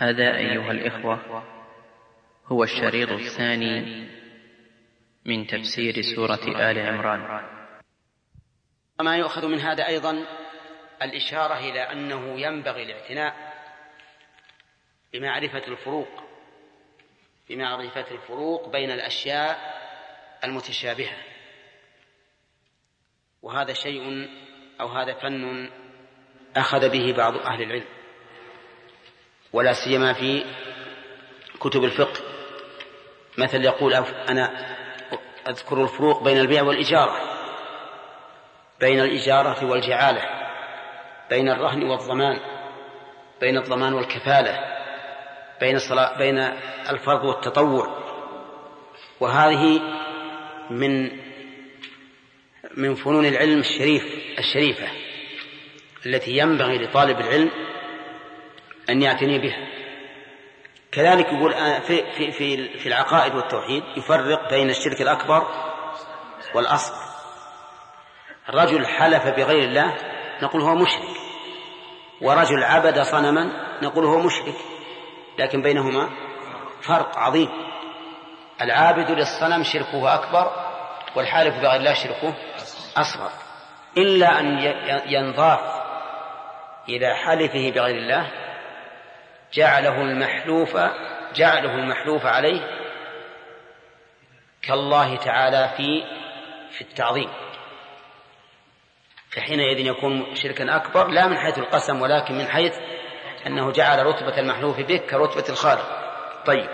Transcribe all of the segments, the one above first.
هذا أيها الإخوة هو الشريط الثاني من تفسير سورة آل عمران. وما يؤخذ من هذا أيضا الإشارة إلى أنه ينبغي الاعتناء بمعرفة الفروق بمعرفة الفروق بين الأشياء المتشابهة. وهذا شيء أو هذا فن أخذ به بعض أهل العلم. ولا سيما في كتب الفقه. مثل يقول أنا أذكر الفروق بين البيع والإجارة بين الإجارة والجعالة بين الرهن والضمان بين الضمان والكفالة بين الصلاة بين الفرض والتطوع. وهذه من من فنون العلم الشريف الشريفة التي ينبغي لطالب العلم أن يعتني بها. كذلك يقول في في في في العقائد والتوحيد يفرق بين الشرك الأكبر والأصغر. رجل حلف بغير الله نقول هو مشرك ورجل عبد صنما نقول هو مشرك لكن بينهما فرق عظيم. العابد للصنم شركه أكبر والحالف بغير الله شركه أصغر. إلا أن ينضاف إلى حلفه بغير الله جعله المحلوف جعله المحلوف عليه كالله تعالى في في التعظيم. فحينئذ يكون شركا أكبر لا من حيث القسم ولكن من حيث أنه جعل رتبة المحلوف به كرتبة الخالق. طيب.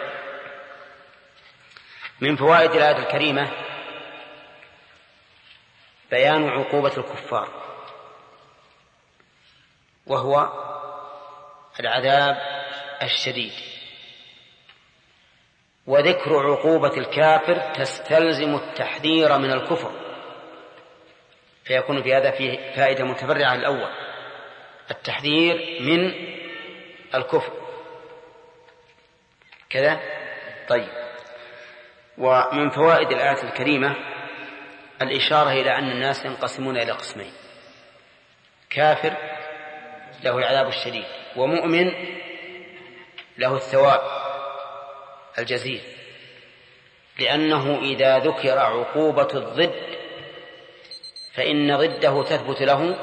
من فوائد الآية الكريمة بيان عقوبة الكفار وهو العذاب الشديد. وذكر عقوبة الكافر تستلزم التحذير من الكفر. فيكون في هذا فيه فائدة متفرعة الأول التحذير من الكفر. كذا؟ طيب. ومن فوائد الآية الكريمة الإشارة إلى أن الناس ينقسمون إلى قسمين. كافر له العذاب الشديد ومؤمن له الثواب الجزيل. لأنه إذا ذكر عقوبة الضد فإن ضده تثبت له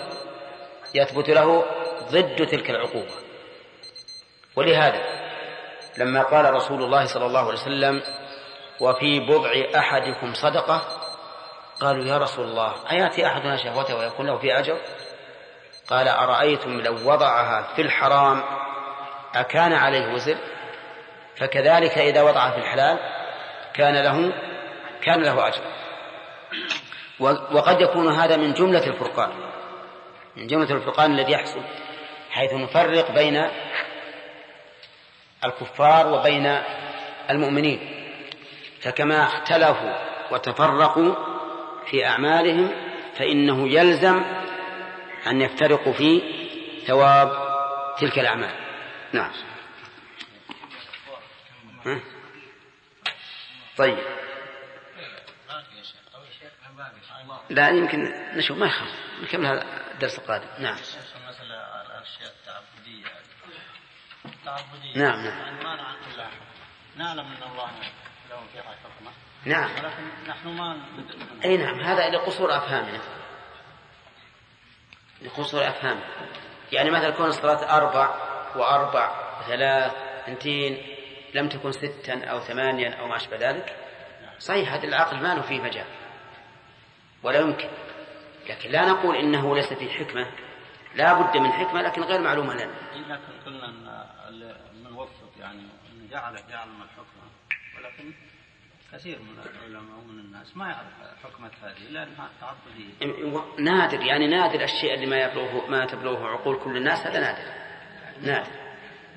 يثبت له ضد تلك العقوبة. ولهذا لما قال رسول الله صلى الله عليه وسلم وفي بضع أحدكم صدقة قالوا يا رسول الله أيأتي أحدنا شهوته ويكون له في أجر؟ قال أرأيتم لو وضعها في الحرام أكان عليه وزر فكذلك إذا وضعها في الحلال كان له كان له أجر. وقد يكون هذا من جملة الفرقان من جملة الفرقان الذي يحصل حيث نفرق بين الكفار وبين المؤمنين. فكما اختلفوا وتفرقوا في أعمالهم فإنه يلزم أن يفترقوا في ثواب تلك الأعمال. نعم. ها؟ طيب. لا يمكن نشوف ما يخاف. نكمل هذا الدرس القادم. نعم. الاشياء التعبديه التعبديه نعم نعم. يعني ما نعلم إن الله له فيها حكمة. نعم. ولكن نحن ما أي نعم هذا لقصور أفهامنا. لقصور أفهامنا. يعني مثلا كون الصلاة أربع وأربع وثلاث اثنتين لم تكن ستا أو ثمانيا أو ما أشبه ذلك. صحيح هذا العقل ما له فيه مجال ولا يمكن. لكن لا نقول إنه ليس فيه حكمة. لا بد من حكمة لكن غير معلومة لنا. لكن قلنا إن الموفق يعني إن جعل جعل من الحكمه ولكن كثير من العلماء ومن الناس ما يعرف حكمة هذه لأنها تعبدية نادر يعني نادر الشيء اللي ما يبلغه ما تبلغه عقول كل الناس هذا نادر. نادر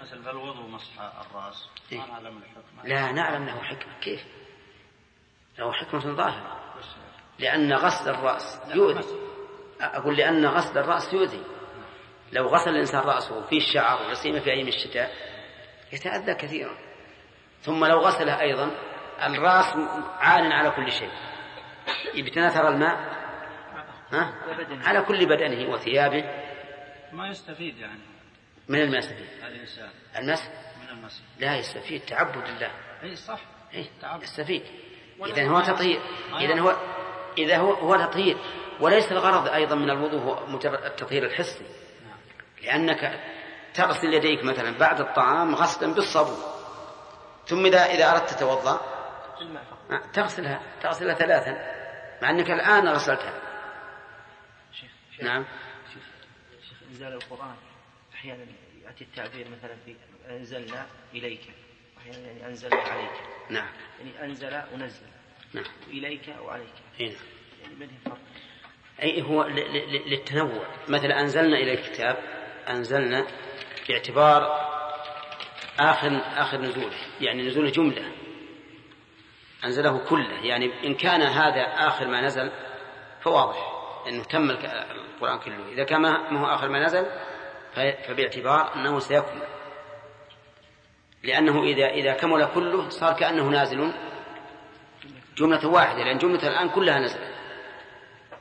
مثلا فالوضوء مسح الرأس. إيه؟ ما نعلم الحكمة. لا نعلم له حكمة. كيف؟ له حكمة ظاهرة. لأن غسل الرأس يؤذي. أقول لأن غسل الرأس يؤذي. لو غسل الإنسان رأسه في الشعر وسيما في أيام الشتاء يتأذى كثيرا. ثم لو غسله أيضا الرأس عال على كل شيء. يتناثر الماء؟ ها؟ على كل بدنه وثيابه. ما يستفيد يعني. من الإنسان المسح؟ من المسجد لا يستفيد. تعبد الله. اي صح. إيه تعبد. يستفيد. ولا إذا هو تطهير. ما إذا هو إذا هو هو تطهير. وليس الغرض أيضا من الوضوء هو التطهير الحسي. نعم. لأنك تغسل يديك مثلا بعد الطعام غسلا بالصابون ثم إذا إذا أردت تتوضأ الماء فقط تغسلها. تغسلها ثلاثا. مع أنك الآن غسلتها. شيخ شيخ. نعم. شيخ شيخ إنزال القرآن. أحيانا يأتي التعبير مثلا في أنزلنا إليك. واحيانا يعني أنزلنا عليك. نعم. يعني أنزل ونزل. نعم. إليك وعليك. هنا يعني ما هي فرق أي هو للتنوع. مثلا أنزلنا إلى الكتاب أنزلنا باعتبار آخر آخر نزوله يعني نزول جملة. أنزله كله. يعني إن كان هذا آخر ما نزل فواضح. أنه تم القرآن كله. إذا كان ما هو آخر ما نزل فباعتبار أنه سيكمل. لأنه إذا إذا كمل كله صار كأنه نازل جملة واحدة لأن جملة الآن كلها نزلت.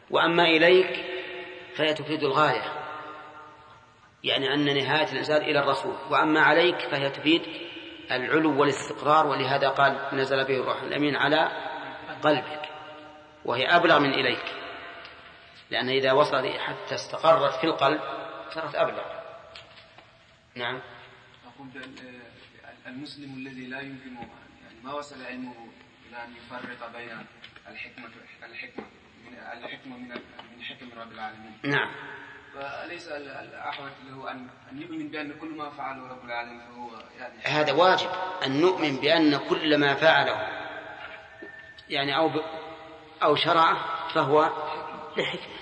وأما إليك فهي تفيد الغاية يعني أن نهاية الإنزال إلى الرسول. وأما عليك فهي تفيد العلو والاستقرار ولهذا قال نزل به الروح الأمين على قلبك وهي أبلغ من إليك. لأن إذا وصل حتى استقرت في القلب صارت أبلغ. نعم. أقول بأن آه، المسلم الذي لا يمكن يعني ما وصل علمه إلى أن يفرق بين الحكمة الحكمة من الحكمة من من حكم رب العالمين. نعم. فليس ال- الأحوط له أن أن يؤمن بأن كل ما فعله رب العالمين فهو يعني هذا واجب أن نؤمن بأن كل ما فعله يعني أو ب... أو شرعه فهو لحكمة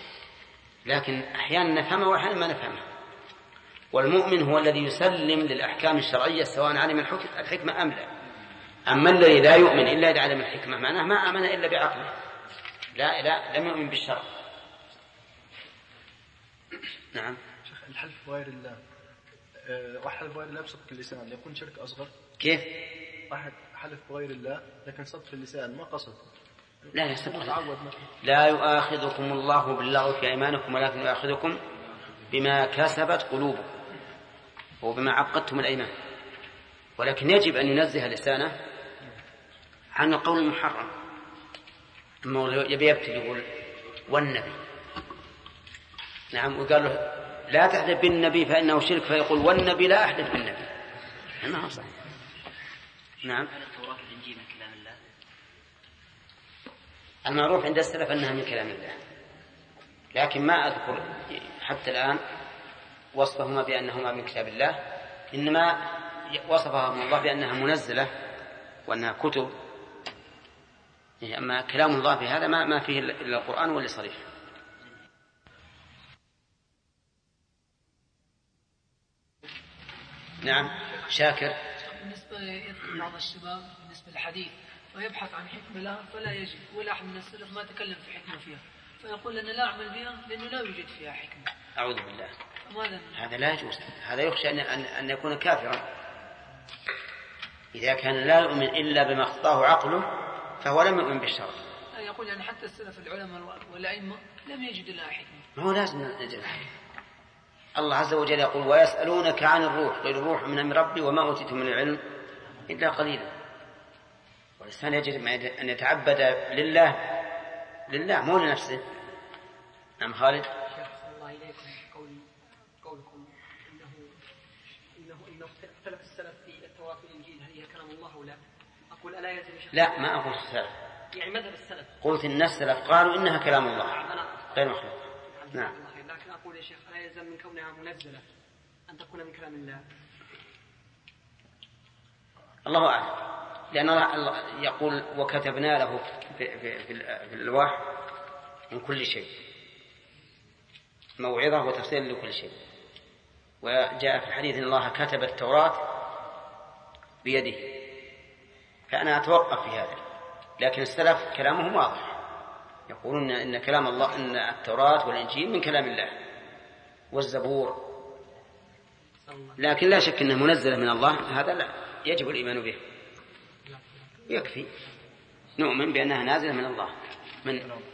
لكن أحيانا نفهمه وأحيانا ما نفهمه. والمؤمن هو الذي يسلم للأحكام الشرعية سواء علم الحكم الحكمة أم لا. أما الذي لا يؤمن إلا إذا علم الحكمة معناه ما آمن إلا بعقله. لا لا لم يؤمن بالشرع. نعم. شيخ الحلف بغير الله؟ آه، واحد بغير الله بصدق اللسان يكون شرك أصغر؟ كيف؟ واحد حلف بغير الله لكن صدق اللسان ما قصد؟ لا مثلا لا يؤاخذكم الله باللغو في أيمانكم ولكن يؤاخذكم بما كسبت قلوبكم. وبما عقدتم الأيمان. ولكن يجب أن ينزه لسانه عن القول المحرم. أما يبي يبتل يقول والنبي. نعم وقال له لا تحلف بالنبي فإنه شرك فيقول والنبي لا أحلف بالنبي. ما هو صحيح. نعم. والانجيل من كلام الله؟ المعروف عند السلف أنها من كلام الله. لكن ما أذكر حتى الآن وصفهما بأنهما من كتاب الله إنما وصفهما الله بأنها منزلة وأنها كتب. أما كلام الله في هذا ما ما فيه إلا القرآن واللي صريح. نعم شاكر. بالنسبة يذكر بعض الشباب بالنسبة للحديث ويبحث عن حكمة لها فلا يجد ولا أحد من السلف ما تكلم في حكمة فيها. فيقول أنا لا أعمل بها لأنه لا يوجد فيها حكمة. أعوذ بالله. هذا لا يجوز. هذا يخشى أن, أن, يكون كافرا. إذا كان لا يؤمن إلا بما اخطاه عقله فهو لم يؤمن بالشرع. يقول يعني حتى السلف العلماء والأئمة لم يجدوا لها حكمة. ما هو لازم نجد الله عز وجل يقول ويسألونك عن الروح. قل الروح من أمر ربي وما أوتيتم من العلم إلا قليلا. والإنسان يجب أن يتعبد لله لله مو لنفسه. نعم خالد شيخ صلى الله إليكم قول قولكم انه انه انه اختلف السلف في التوراه والانجيل هل هي كلام الله أو لا؟ أقول الا يلزم شيخ لا ما أقول السلف. يعني مذهب السلف. قلت إن السلف قالوا إنها كلام الله. أنا غير مخلوق. نعم. لكن أقول يا شيخ الا يلزم من كونها منزلة أن تكون من كلام الله. الله أعلم. لأن الله يقول وكتبنا له في, في, في, في الألواح من كل شيء. موعظة وتفصيل لكل شيء. وجاء في الحديث أن الله كتب التوراة بيده. فأنا أتوقف في هذا. لكن السلف كلامهم واضح. يقولون إن كلام الله إن التوراة والإنجيل من كلام الله والزبور. لكن لا شك أنها منزلة من الله هذا لا يجب الإيمان به. يكفي. نؤمن بأنها نازلة من الله. من بالله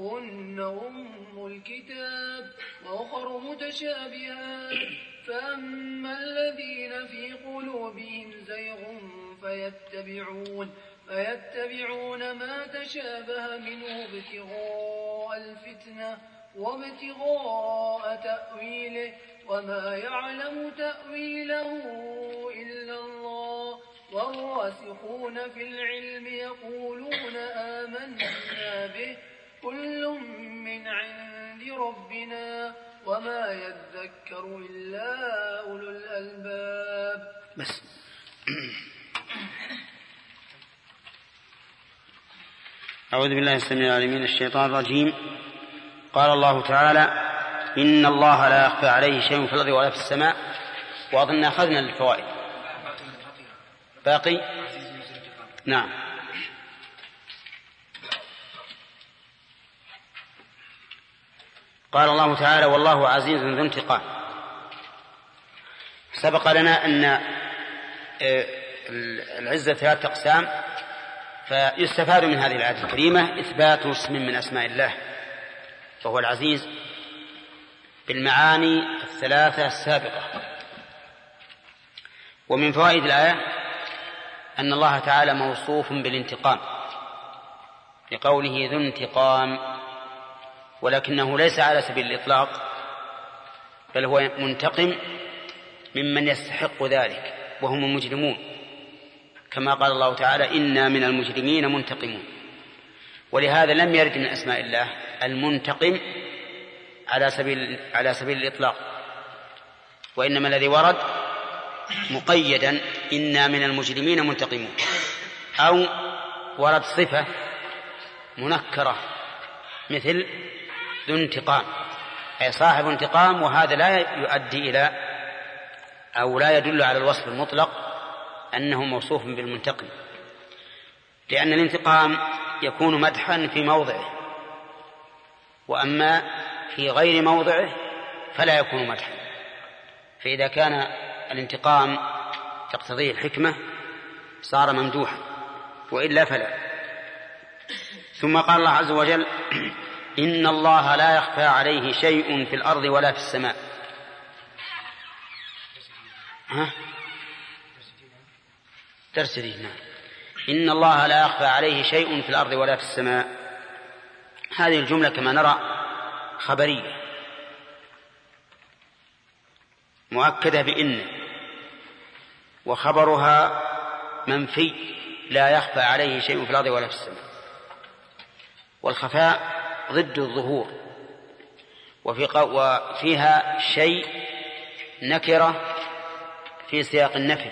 هن أم الكتاب وأخر متشابهات فأما الذين في قلوبهم زيغ فيتبعون فيتبعون ما تشابه منه ابتغاء الفتنة وابتغاء تأويله وما يعلم تأويله إلا الله والراسخون في العلم يقولون آمنا به كل من عند ربنا وما يذكر إلا أولو الألباب. بس. أعوذ بالله السميع العليم من الشيطان الرجيم. قال الله تعالى إن الله لا يخفى عليه شيء في الأرض ولا في السماء وأظن أخذنا الفوائد باقي؟ نعم. قال الله تعالى والله عزيز ذو انتقام. سبق لنا أن آه، العزة ثلاثة أقسام فيستفاد من هذه الآية الكريمة إثبات اسم من أسماء الله وهو العزيز بالمعاني الثلاثة السابقة. ومن فوائد الآية أن الله تعالى موصوف بالانتقام لقوله ذو انتقام. ولكنه ليس على سبيل الإطلاق بل هو منتقم ممن يستحق ذلك وهم المجرمون. كما قال الله تعالى إنا من المجرمين منتقمون. ولهذا لم يرد من أسماء الله المنتقم على سبيل على سبيل الإطلاق. وإنما الذي ورد مقيدا إنا من المجرمين منتقمون. أو ورد صفة منكرة مثل ذو انتقام أي صاحب انتقام وهذا لا يؤدي إلى أو لا يدل على الوصف المطلق أنه موصوف بالمنتقم لأن الانتقام يكون مدحا في موضعه وأما في غير موضعه فلا يكون مدحا فإذا كان الانتقام تقتضيه الحكمة صار ممدوحا وإلا فلا. ثم قال الله عز وجل إن الله لا يخفى عليه شيء في الأرض ولا في السماء. ها؟ درس نعم إن الله لا يخفى عليه شيء في الأرض ولا في السماء. هذه الجملة كما نرى خبرية. مؤكدة بإن. وخبرها منفي. لا يخفى عليه شيء في الأرض ولا في السماء. والخفاء ضد الظهور. وفي وفيها شيء نكرة في سياق النفي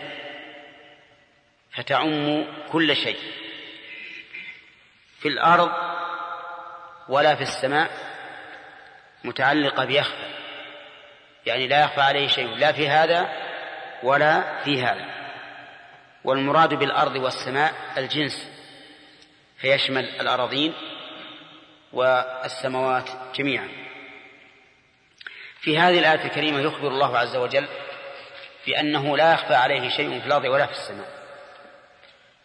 فتعم كل شيء. في الأرض ولا في السماء متعلقة بيخفى يعني لا يخفى عليه شيء لا في هذا ولا في هذا. والمراد بالأرض والسماء الجنس فيشمل الأراضين والسماوات جميعا. في هذه الآية الكريمة يخبر الله عز وجل بأنه لا يخفى عليه شيء في الأرض ولا في السماء.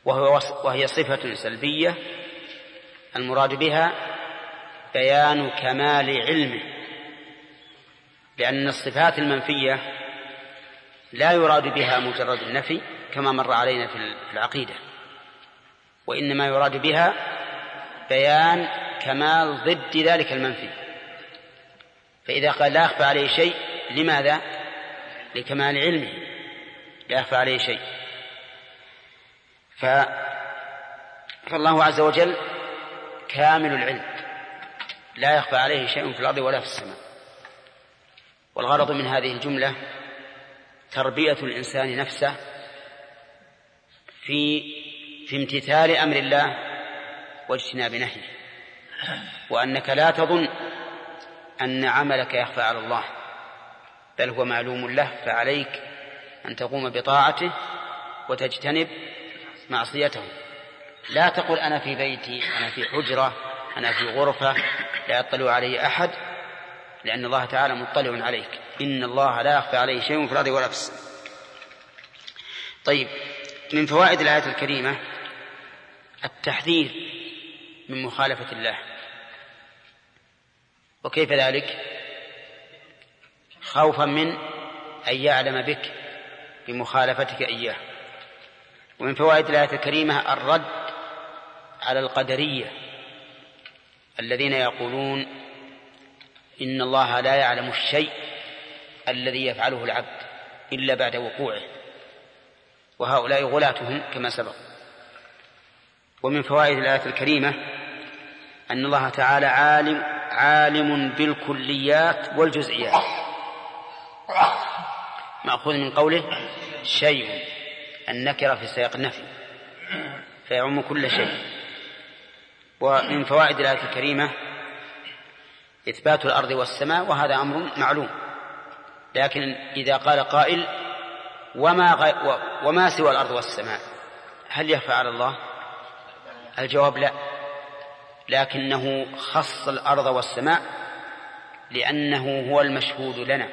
وهو وهي صفة سلبية المراد بها بيان كمال علمه. لأن الصفات المنفية لا يراد بها مجرد النفي كما مر علينا في العقيدة. وإنما يراد بها بيان كمال ضد ذلك المنفي. فإذا قال لا يخفى عليه شيء لماذا؟ لكمال علمه. لا يخفى عليه شيء. ف... فالله عز وجل كامل العلم. لا يخفى عليه شيء في الأرض ولا في السماء. والغرض من هذه الجملة تربية الإنسان نفسه في في امتثال أمر الله واجتناب نهيه. وأنك لا تظن أن عملك يخفى على الله بل هو معلوم له فعليك أن تقوم بطاعته وتجتنب معصيته. لا تقل أنا في بيتي أنا في حجرة أنا في غرفة لا يطلع علي أحد لأن الله تعالى مطلع عليك. إن الله لا يخفى عليه شيء في الأرض ولا في السماء. طيب من فوائد الآية الكريمة التحذير من مخالفة الله. وكيف ذلك؟ خوفا من أن يعلم بك بمخالفتك إياه. ومن فوائد الآية الكريمة الرد على القدرية الذين يقولون إن الله لا يعلم الشيء الذي يفعله العبد إلا بعد وقوعه. وهؤلاء غلاتهم كما سبق. ومن فوائد الآية الكريمة أن الله تعالى عالم عالم بالكليات والجزئيات. مأخوذ من قوله شيء النكرة في سياق النفي فيعم كل شيء. ومن فوائد الآية الكريمة إثبات الأرض والسماء وهذا أمر معلوم. لكن إذا قال قائل وما, غي وما سوى الأرض والسماء هل يخفى على الله؟ الجواب لا. لكنه خص الأرض والسماء لأنه هو المشهود لنا.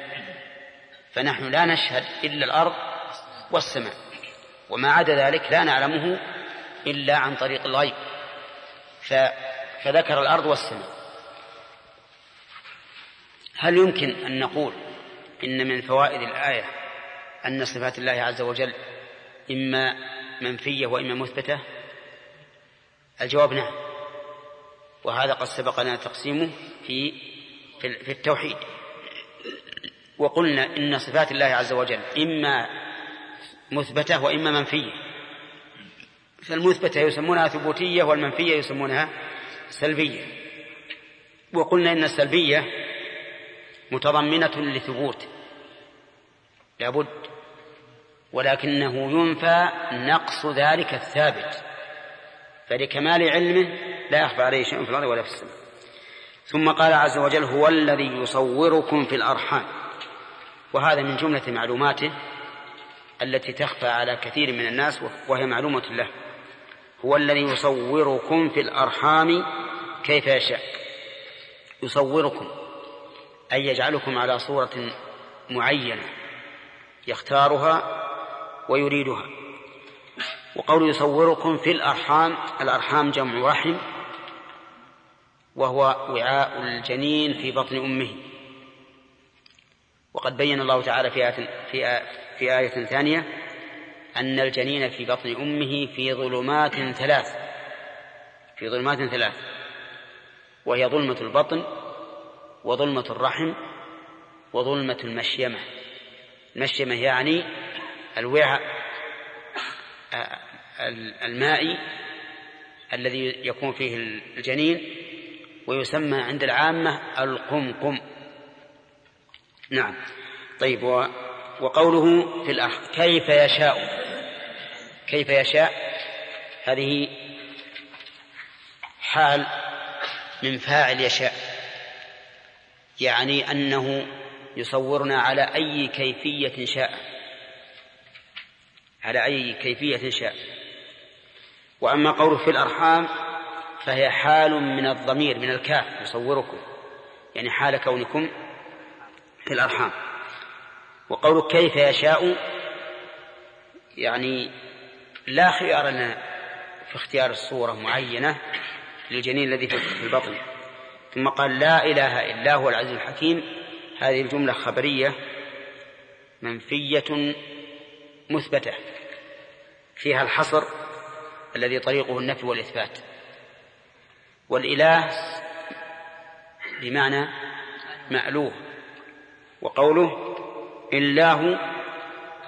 فنحن لا نشهد إلا الأرض والسماء وما عدا ذلك لا نعلمه إلا عن طريق الغيب. فذكر الأرض والسماء. هل يمكن أن نقول إن من فوائد الآية أن صفات الله عز وجل إما منفية وإما مثبتة؟ الجواب نعم. وهذا قد سبق لنا تقسيمه في في التوحيد. وقلنا إن صفات الله عز وجل إما مثبتة وإما منفية. فالمثبتة يسمونها ثبوتية والمنفية يسمونها سلبية. وقلنا إن السلبية متضمنة لثبوت. لابد. ولكنه ينفى نقص ذلك الثابت. فلكمال علمه لا يخفى عليه شيء في الأرض ولا في السماء. ثم قال عز وجل هو الذي يصوركم في الأرحام. وهذا من جملة معلوماته التي تخفى على كثير من الناس وهي معلومة له. هو الذي يصوركم في الأرحام كيف يشاء. يصوركم أي يجعلكم على صورة معينة يختارها ويريدها. وقول يصوركم في الأرحام الأرحام جمع رحم وهو وعاء الجنين في بطن أمه. وقد بين الله تعالى في آية, في آية, في آية ثانية أن الجنين في بطن أمه في ظلمات ثلاث. في ظلمات ثلاث. وهي ظلمة البطن وظلمة الرحم وظلمة المشيمة. المشيمة يعني الوعاء المائي الذي يكون فيه الجنين ويسمى عند العامة القمقم. نعم. طيب وقوله في الأخ كيف يشاء. كيف يشاء؟ هذه حال من فاعل يشاء. يعني أنه يصورنا على أي كيفية شاء. على أي كيفية شاء. وأما قوله في الأرحام فهي حال من الضمير من الكاف يصوركم. يعني حال كونكم في الأرحام. وقوله كيف يشاء يعني لا خيار لنا في اختيار الصورة معينة للجنين الذي في البطن. ثم قال لا إله إلا هو العزيز الحكيم. هذه الجملة خبرية منفية مثبتة. فيها الحصر الذي طريقه النفي والإثبات. والإله بمعنى مألوه وقوله إله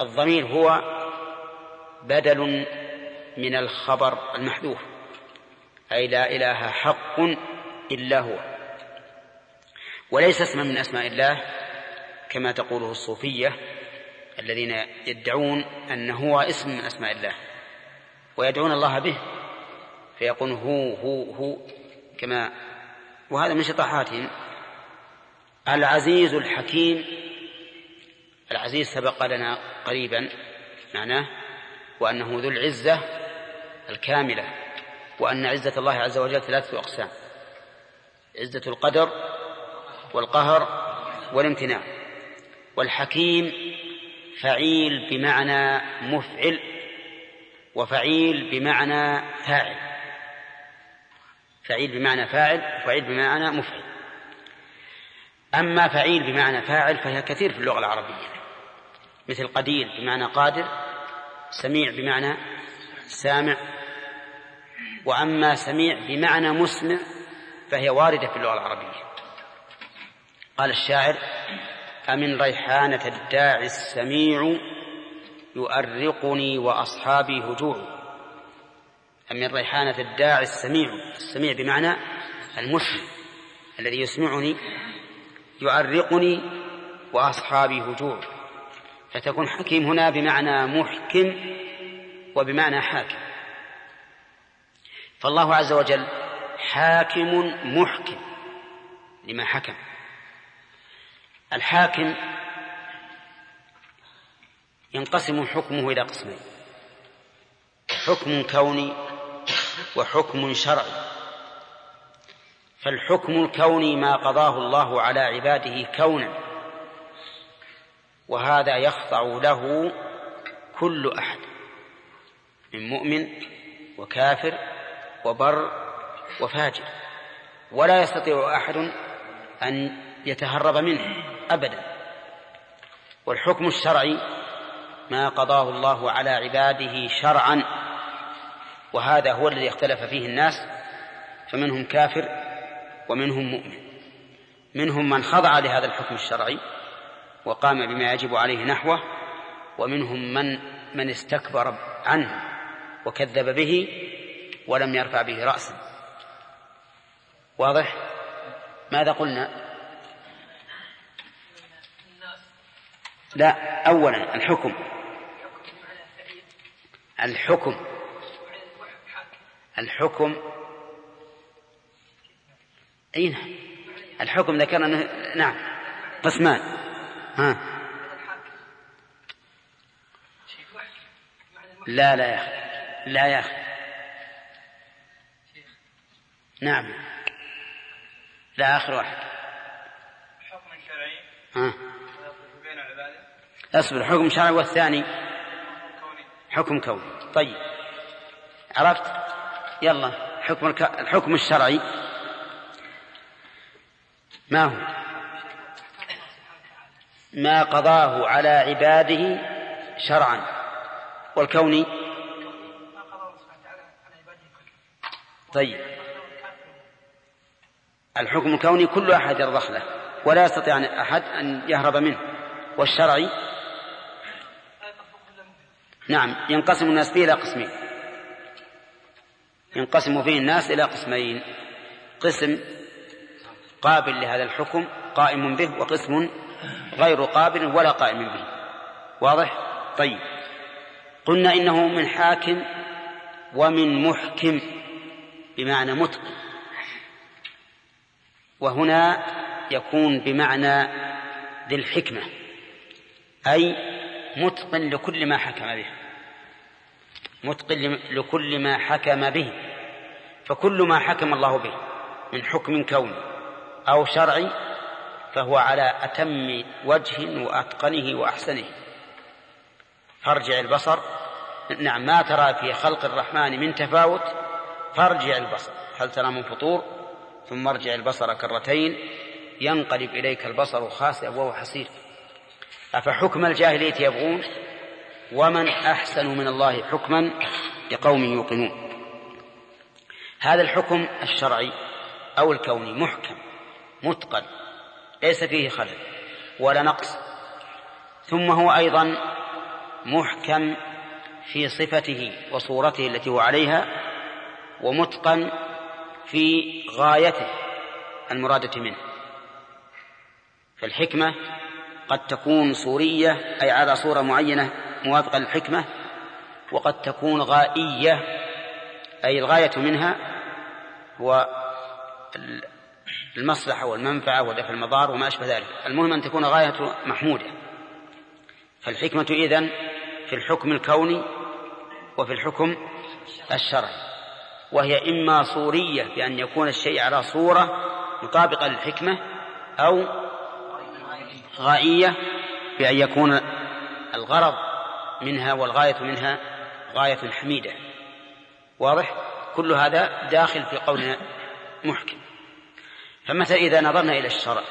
الضمير هو بدل من الخبر المحذوف أي لا إله حق إلا هو. وليس اسما من أسماء الله كما تقوله الصوفية الذين يدعون أنه هو اسم من أسماء الله ويدعون الله به فيقول هو هو هو. كما وهذا من شطحاتهم. العزيز الحكيم. العزيز سبق لنا قريبا معناه وأنه ذو العزة الكاملة وأن عزة الله عز وجل ثلاثة أقسام عزة القدر والقهر والامتناع. والحكيم فعيل بمعنى مفعل وفعيل بمعنى فاعل. فعيل بمعنى فاعل وفعيل بمعنى مفعل. أما فعيل بمعنى فاعل فهي كثير في اللغة العربية. مثل قدير بمعنى قادر سميع بمعنى سامع وأما سميع بمعنى مسمع فهي واردة في اللغة العربية. قال الشاعر أمن ريحانة الداعي السميع يؤرقني وأصحابي هجوع أمن ريحانة الداعي السميع السميع بمعنى المسمع الذي يسمعني يؤرقني وأصحابي هجوع فتكون حكيم هنا بمعنى محكم وبمعنى حاكم. فالله عز وجل حاكم محكم لما حكم. الحاكم ينقسم حكمه إلى قسمين حكم كوني وحكم شرعي. فالحكم الكوني ما قضاه الله على عباده كونا وهذا يخضع له كل أحد من مؤمن وكافر وبر وفاجر. ولا يستطيع أحد أن يتهرب منه أبدا. والحكم الشرعي ما قضاه الله على عباده شرعا. وهذا هو الذي اختلف فيه الناس فمنهم كافر ومنهم مؤمن. منهم من خضع لهذا الحكم الشرعي وقام بما يجب عليه نحوه ومنهم من من استكبر عنه وكذب به ولم يرفع به رأسا. واضح؟ ماذا قلنا؟ لا أولا الحكم. الحكم. الحكم أين الحكم ذكرنا نعم. قسمان ها. لا لا يا أخي. لا يا أخي. نعم. لا آخر واحد. حكم شرعي. ها. بين أصبر حكم شرعي والثاني؟ حكم كوني. طيب. عرفت؟ يلا حكم. الحكم الشرعي. ما هو؟ ما قضاه على عباده شرعا. والكوني طيب. الحكم الكوني كل أحد يرضخ له ولا يستطيع أحد أن يهرب منه. والشرعي؟ نعم ينقسم الناس فيه إلى قسمين. ينقسم فيه الناس إلى قسمين. قسم قابل لهذا الحكم قائم به وقسم غير قابل ولا قائم به. واضح؟ طيب. قلنا إنه من حاكم ومن محكم بمعنى متقن. وهنا يكون بمعنى ذي الحكمة أي متقن لكل ما حكم به. متقن لكل ما حكم به فكل ما حكم الله به من حكم كوني أو شرعي فهو على أتم وجه وأتقنه وأحسنه. فارجع البصر. نعم ما ترى في خلق الرحمن من تفاوت فارجع البصر. هل ترى من فطور؟ ثم ارجع البصر كرتين ينقلب إليك البصر خاسئا وهو حسير. أفحكم الجاهلية يبغون؟ ومن أحسن من الله حكما لقوم يوقنون. هذا الحكم الشرعي أو الكوني محكم متقن ليس فيه خلل ولا نقص. ثم هو أيضا محكم في صفته وصورته التي هو عليها ومتقن في غايته المرادة منه. فالحكمة قد تكون صورية أي على صورة معينة موافقة للحكمة وقد تكون غائية أي الغاية منها هو المصلحة والمنفعة ودفع المضار وما أشبه ذلك. المهم أن تكون غاية محمودة. فالحكمة إذن في الحكم الكوني وفي الحكم الشرعي وهي إما صورية بأن يكون الشيء على صورة مطابقة للحكمة أو غائية بأن يكون الغرض منها والغاية منها غاية حميدة. واضح؟ كل هذا داخل في قولنا محكم. فمثلا إذا نظرنا إلى الشرع؟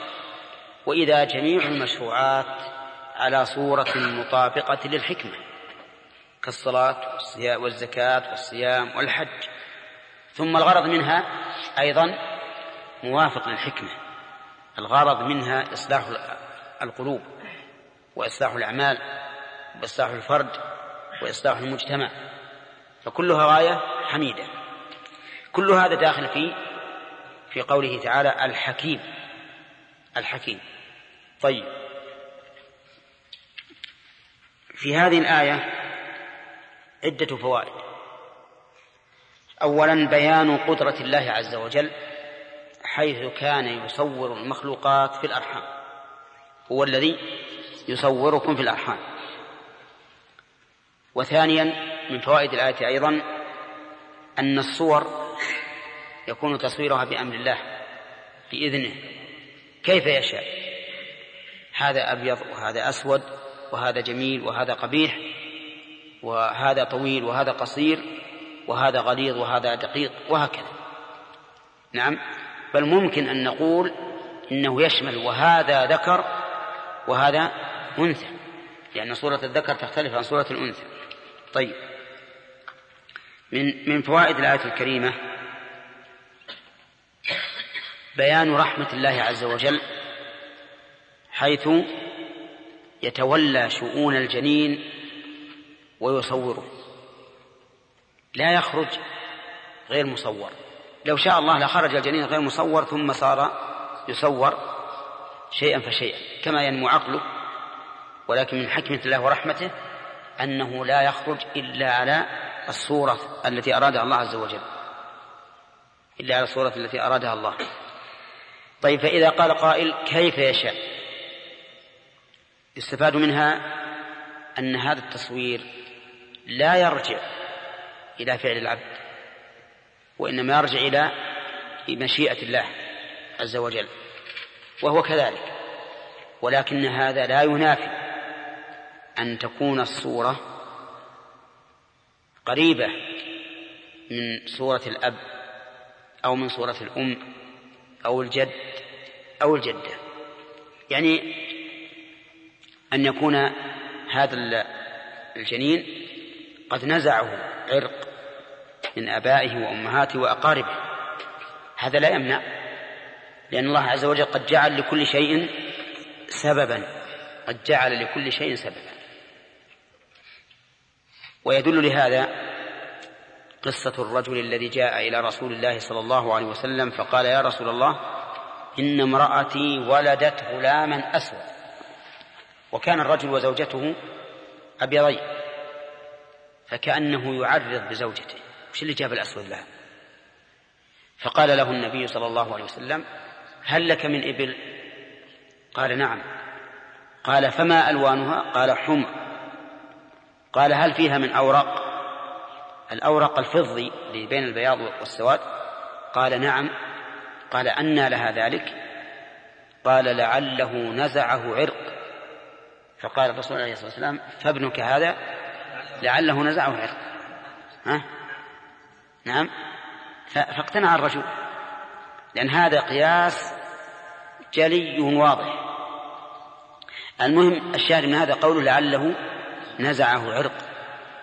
وإذا جميع المشروعات على صورة مطابقة للحكمة كالصلاة والزكاة والصيام والحج. ثم الغرض منها أيضا موافق للحكمة. الغرض منها إصلاح القلوب وإصلاح الأعمال. وإصلاح الفرد وإصلاح المجتمع فكلها غاية حميدة. كل هذا داخل في في قوله تعالى الحكيم الحكيم. طيب. في هذه الآية عدة فوائد. أولا بيان قدرة الله عز وجل حيث كان يصور المخلوقات في الأرحام. هو الذي يصوركم في الأرحام. وثانيا من فوائد الآية أيضا أن الصور يكون تصويرها بأمر الله بإذنه. كيف يشاء؟ هذا أبيض وهذا أسود وهذا جميل وهذا قبيح وهذا طويل وهذا قصير وهذا غليظ وهذا دقيق وهكذا. نعم. بل ممكن أن نقول إنه يشمل وهذا ذكر وهذا أنثى لأن صورة الذكر تختلف عن صورة الأنثى. طيب. من من فوائد الآية الكريمة بيان رحمة الله عز وجل حيث يتولى شؤون الجنين ويصوره. لا يخرج غير مصور. لو شاء الله لخرج الجنين غير مصور ثم صار يصور شيئا فشيئا كما ينمو عقله ولكن من حكمة الله ورحمته أنه لا يخرج إلا على الصورة التي أرادها الله عز وجل. إلا على الصورة التي أرادها الله. طيب فإذا قال قائل كيف يشاء؟ يستفاد منها أن هذا التصوير لا يرجع إلى فعل العبد وإنما يرجع إلى مشيئة الله عز وجل وهو كذلك. ولكن هذا لا ينافي أن تكون الصورة قريبة من صورة الأب أو من صورة الأم أو الجد أو الجدة. يعني أن يكون هذا الجنين قد نزعه عرق من آبائه وأمهاته وأقاربه. هذا لا يمنع لأن الله عز وجل قد جعل لكل شيء سببا قد جعل لكل شيء سببا. ويدل لهذا قصة الرجل الذي جاء إلى رسول الله صلى الله عليه وسلم فقال يا رسول الله إن امرأتي ولدت غلاما أسود وكان الرجل وزوجته أبيضين فكأنه يعرض بزوجته. وش اللي جاب الأسود لها؟ فقال له النبي صلى الله عليه وسلم هل لك من إبل؟ قال نعم. قال فما ألوانها؟ قال حمر قال هل فيها من أورق؟ الأورق الفضي اللي بين البياض والسواد. قال نعم. قال أنى لها ذلك. قال لعله نزعه عرق. فقال الرسول عليه الصلاة والسلام فابنك هذا لعله نزعه عرق. ها؟ نعم. فاقتنع الرجل. لأن هذا قياس جلي واضح. المهم الشاهد من هذا قوله لعله نزعه عرق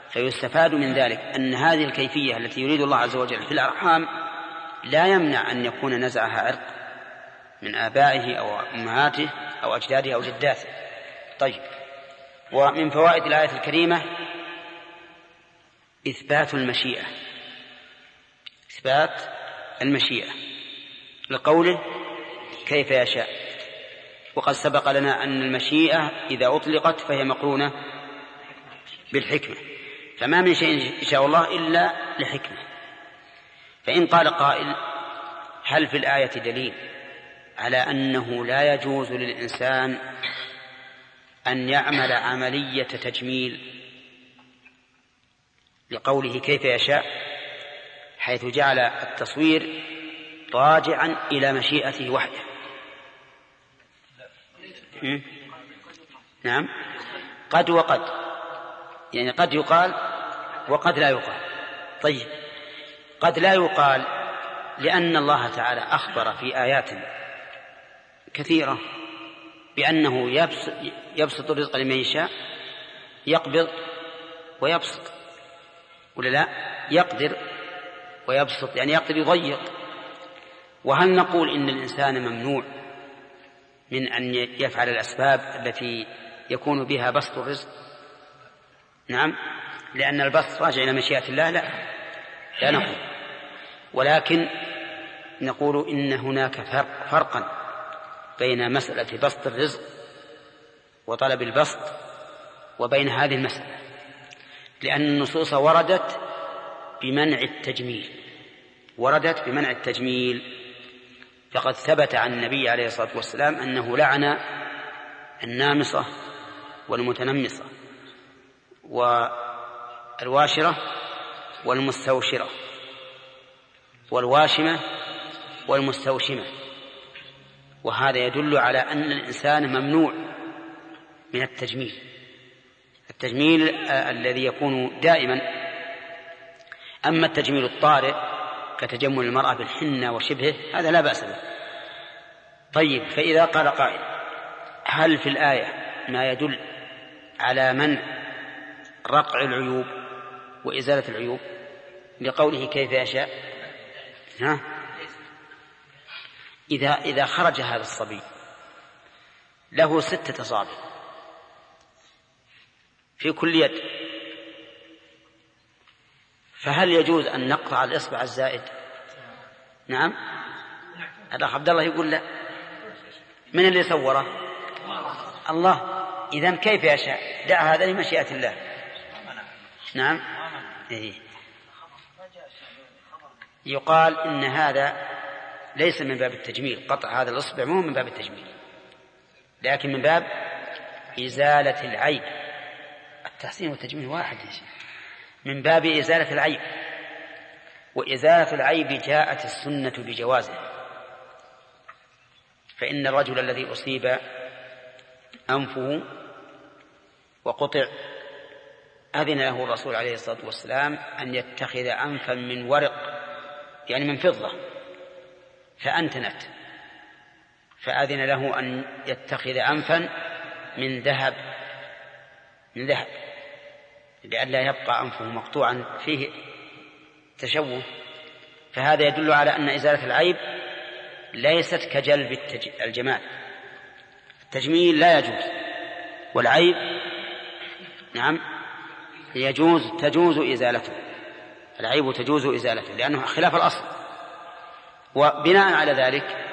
فيستفاد من ذلك أن هذه الكيفية التي يريد الله عز وجل في الأرحام لا يمنع أن يكون نزعها عرق من آبائه أو أمهاته أو أجداده أو جداته. طيب ومن فوائد الآية الكريمة إثبات المشيئة. إثبات المشيئة. لقوله كيف يشاء. وقد سبق لنا أن المشيئة إذا أطلقت فهي مقرونة بالحكمة فما من شيء يشاء الله إلا لحكمة. فإن قال قائل هل في الآية دليل على أنه لا يجوز للإنسان أن يعمل عملية تجميل لقوله كيف يشاء حيث جعل التصوير راجعا إلى مشيئته وحده? نعم. قد وقد. يعني قد يقال وقد لا يقال. طيب. قد لا يقال لأن الله تعالى أخبر في آيات كثيرة بأنه يبسط, يبسط الرزق لمن يشاء يقبض ويبسط ولا لا؟ يقدر ويبسط يعني يقدر يضيق. وهل نقول إن الإنسان ممنوع من أن يفعل الأسباب التي يكون بها بسط الرزق؟ نعم. لأن البسط راجع إلى مشيئة الله لا. لا نقول. ولكن نقول إن هناك فرق فرقا بين مسألة بسط الرزق وطلب البسط وبين هذه المسألة. لأن النصوص وردت بمنع التجميل. وردت بمنع التجميل. فقد ثبت عن النبي عليه الصلاة والسلام أنه لعن النامصة والمتنمصة. والواشرة والمستوشرة والواشمة والمستوشمة. وهذا يدل على أن الإنسان ممنوع من التجميل. التجميل الذي يكون دائما. أما التجميل الطارئ كتجمل المرأة بالحنة وشبهه هذا لا بأس به. طيب فإذا قال قائل هل في الآية ما يدل على منع رقع العيوب وإزالة العيوب لقوله كيف يشاء. ها؟ إذا إذا خرج هذا الصبي له ستة أصابع في كل يد. فهل يجوز أن نقطع الإصبع الزائد؟ نعم. الأخ عبد الله يقول لا. من اللي صوره؟ الله. إذا كيف يشاء؟ دع هذا لمشيئة الله. نعم؟ إيه. يقال إن هذا ليس من باب التجميل. قطع هذا الإصبع مو من باب التجميل. لكن من باب إزالة العيب. التحسين والتجميل واحد يا شيخ. من باب إزالة العيب. وإزالة العيب جاءت السنة بجوازه. فإن الرجل الذي أصيب أنفه وقطع أذن له الرسول عليه الصلاة والسلام أن يتخذ أنفا من ورق يعني من فضة فأنتنت. فأذن له أن يتخذ أنفا من ذهب من ذهب لئلا يبقى أنفه مقطوعا فيه تشوه. فهذا يدل على أن إزالة العيب ليست كجلب الجمال. التجميل لا يجوز والعيب نعم يجوز تجوز إزالته. العيب تجوز إزالته لأنه خلاف الأصل. وبناء على ذلك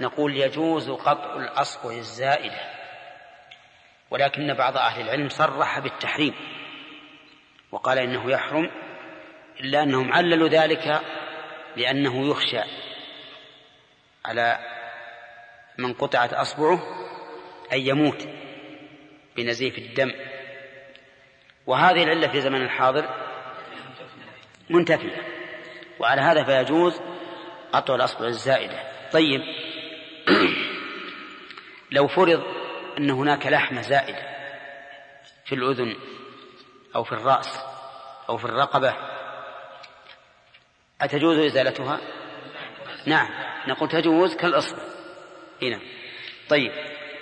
نقول يجوز قطع الأصبع الزائدة ولكن بعض أهل العلم صرح بالتحريم. وقال إنه يحرم إلا أنهم عللوا ذلك لأنه يخشى على من قطعت أصبعه أن يموت بنزيف الدم. وهذه العلة في زمن الحاضر منتفية. وعلى هذا فيجوز قطع الأصبع الزائدة. طيب لو فرض أن هناك لحمة زائدة في الأذن أو في الرأس أو في الرقبة أتجوز إزالتها؟ نعم نقول تجوز كالأصل هنا طيب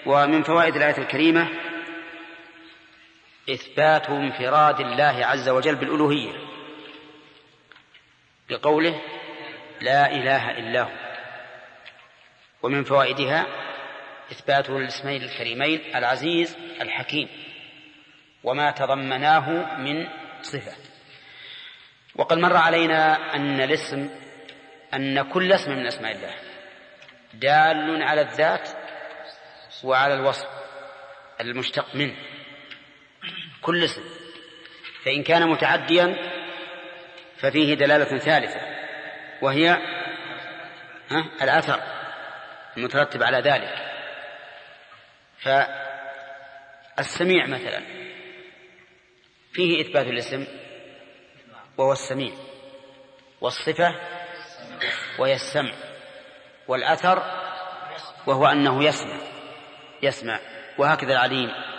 ومن فوائد الآية الكريمة إثبات انفراد الله عز وجل بالألوهية. بقوله لا إله إلا هو. ومن فوائدها إثبات الاسمين الكريمين العزيز الحكيم. وما تضمناه من صفة. وقد مر علينا أن الاسم أن كل اسم من أسماء الله دال على الذات وعلى الوصف المشتق منه. كل اسم. فإن كان متعديا ففيه دلالة ثالثة وهي ها الأثر المترتب على ذلك. فالسميع مثلا فيه إثبات الاسم وهو السميع والصفة وهي السمع والأثر وهو أنه يسمع يسمع وهكذا العليم.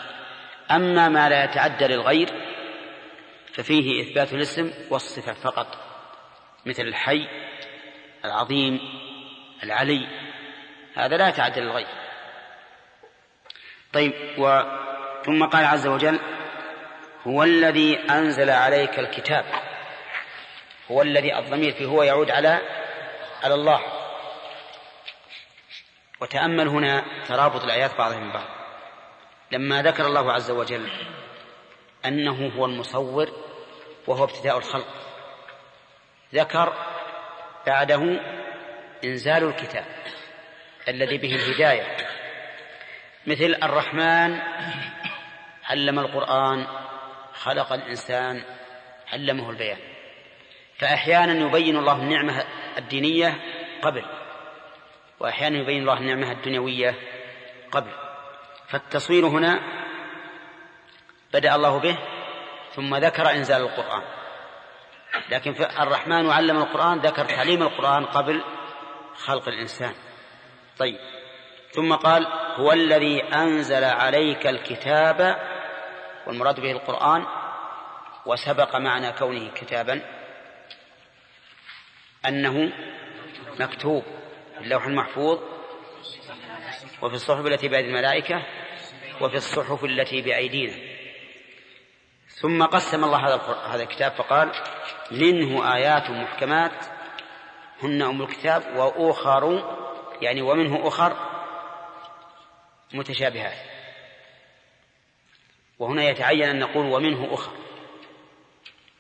أما ما لا يتعدى للغير ففيه إثبات الاسم والصفة فقط مثل الحي العظيم العلي هذا لا يتعدى للغير. طيب و ثم قال عز وجل هو الذي أنزل عليك الكتاب هو الذي الضمير فيه هو يعود على على الله. وتأمل هنا ترابط الآيات بعضها من بعض لما ذكر الله عز وجل أنه هو المصور وهو ابتداء الخلق ذكر بعده إنزال الكتاب الذي به الهداية مثل الرحمن علم القرآن خلق الإنسان علمه البيان. فأحيانا يبين الله النعمة الدينية قبل وأحيانا يبين الله النعمة الدنيوية قبل. فالتصوير هنا بدأ الله به ثم ذكر إنزال القرآن. لكن الرحمن علم القرآن ذكر تعليم القرآن قبل خلق الإنسان. طيب. ثم قال هو الذي أنزل عليك الكتاب والمراد به القرآن وسبق معنى كونه كتابا أنه مكتوب في اللوح المحفوظ وفي الصحف التي بأيدي الملائكة وفي الصحف التي بأيدينا. ثم قسم الله هذا هذا الكتاب فقال منه آيات محكمات هن أم الكتاب وأخر يعني ومنه أخر متشابهات. وهنا يتعين أن نقول ومنه أخر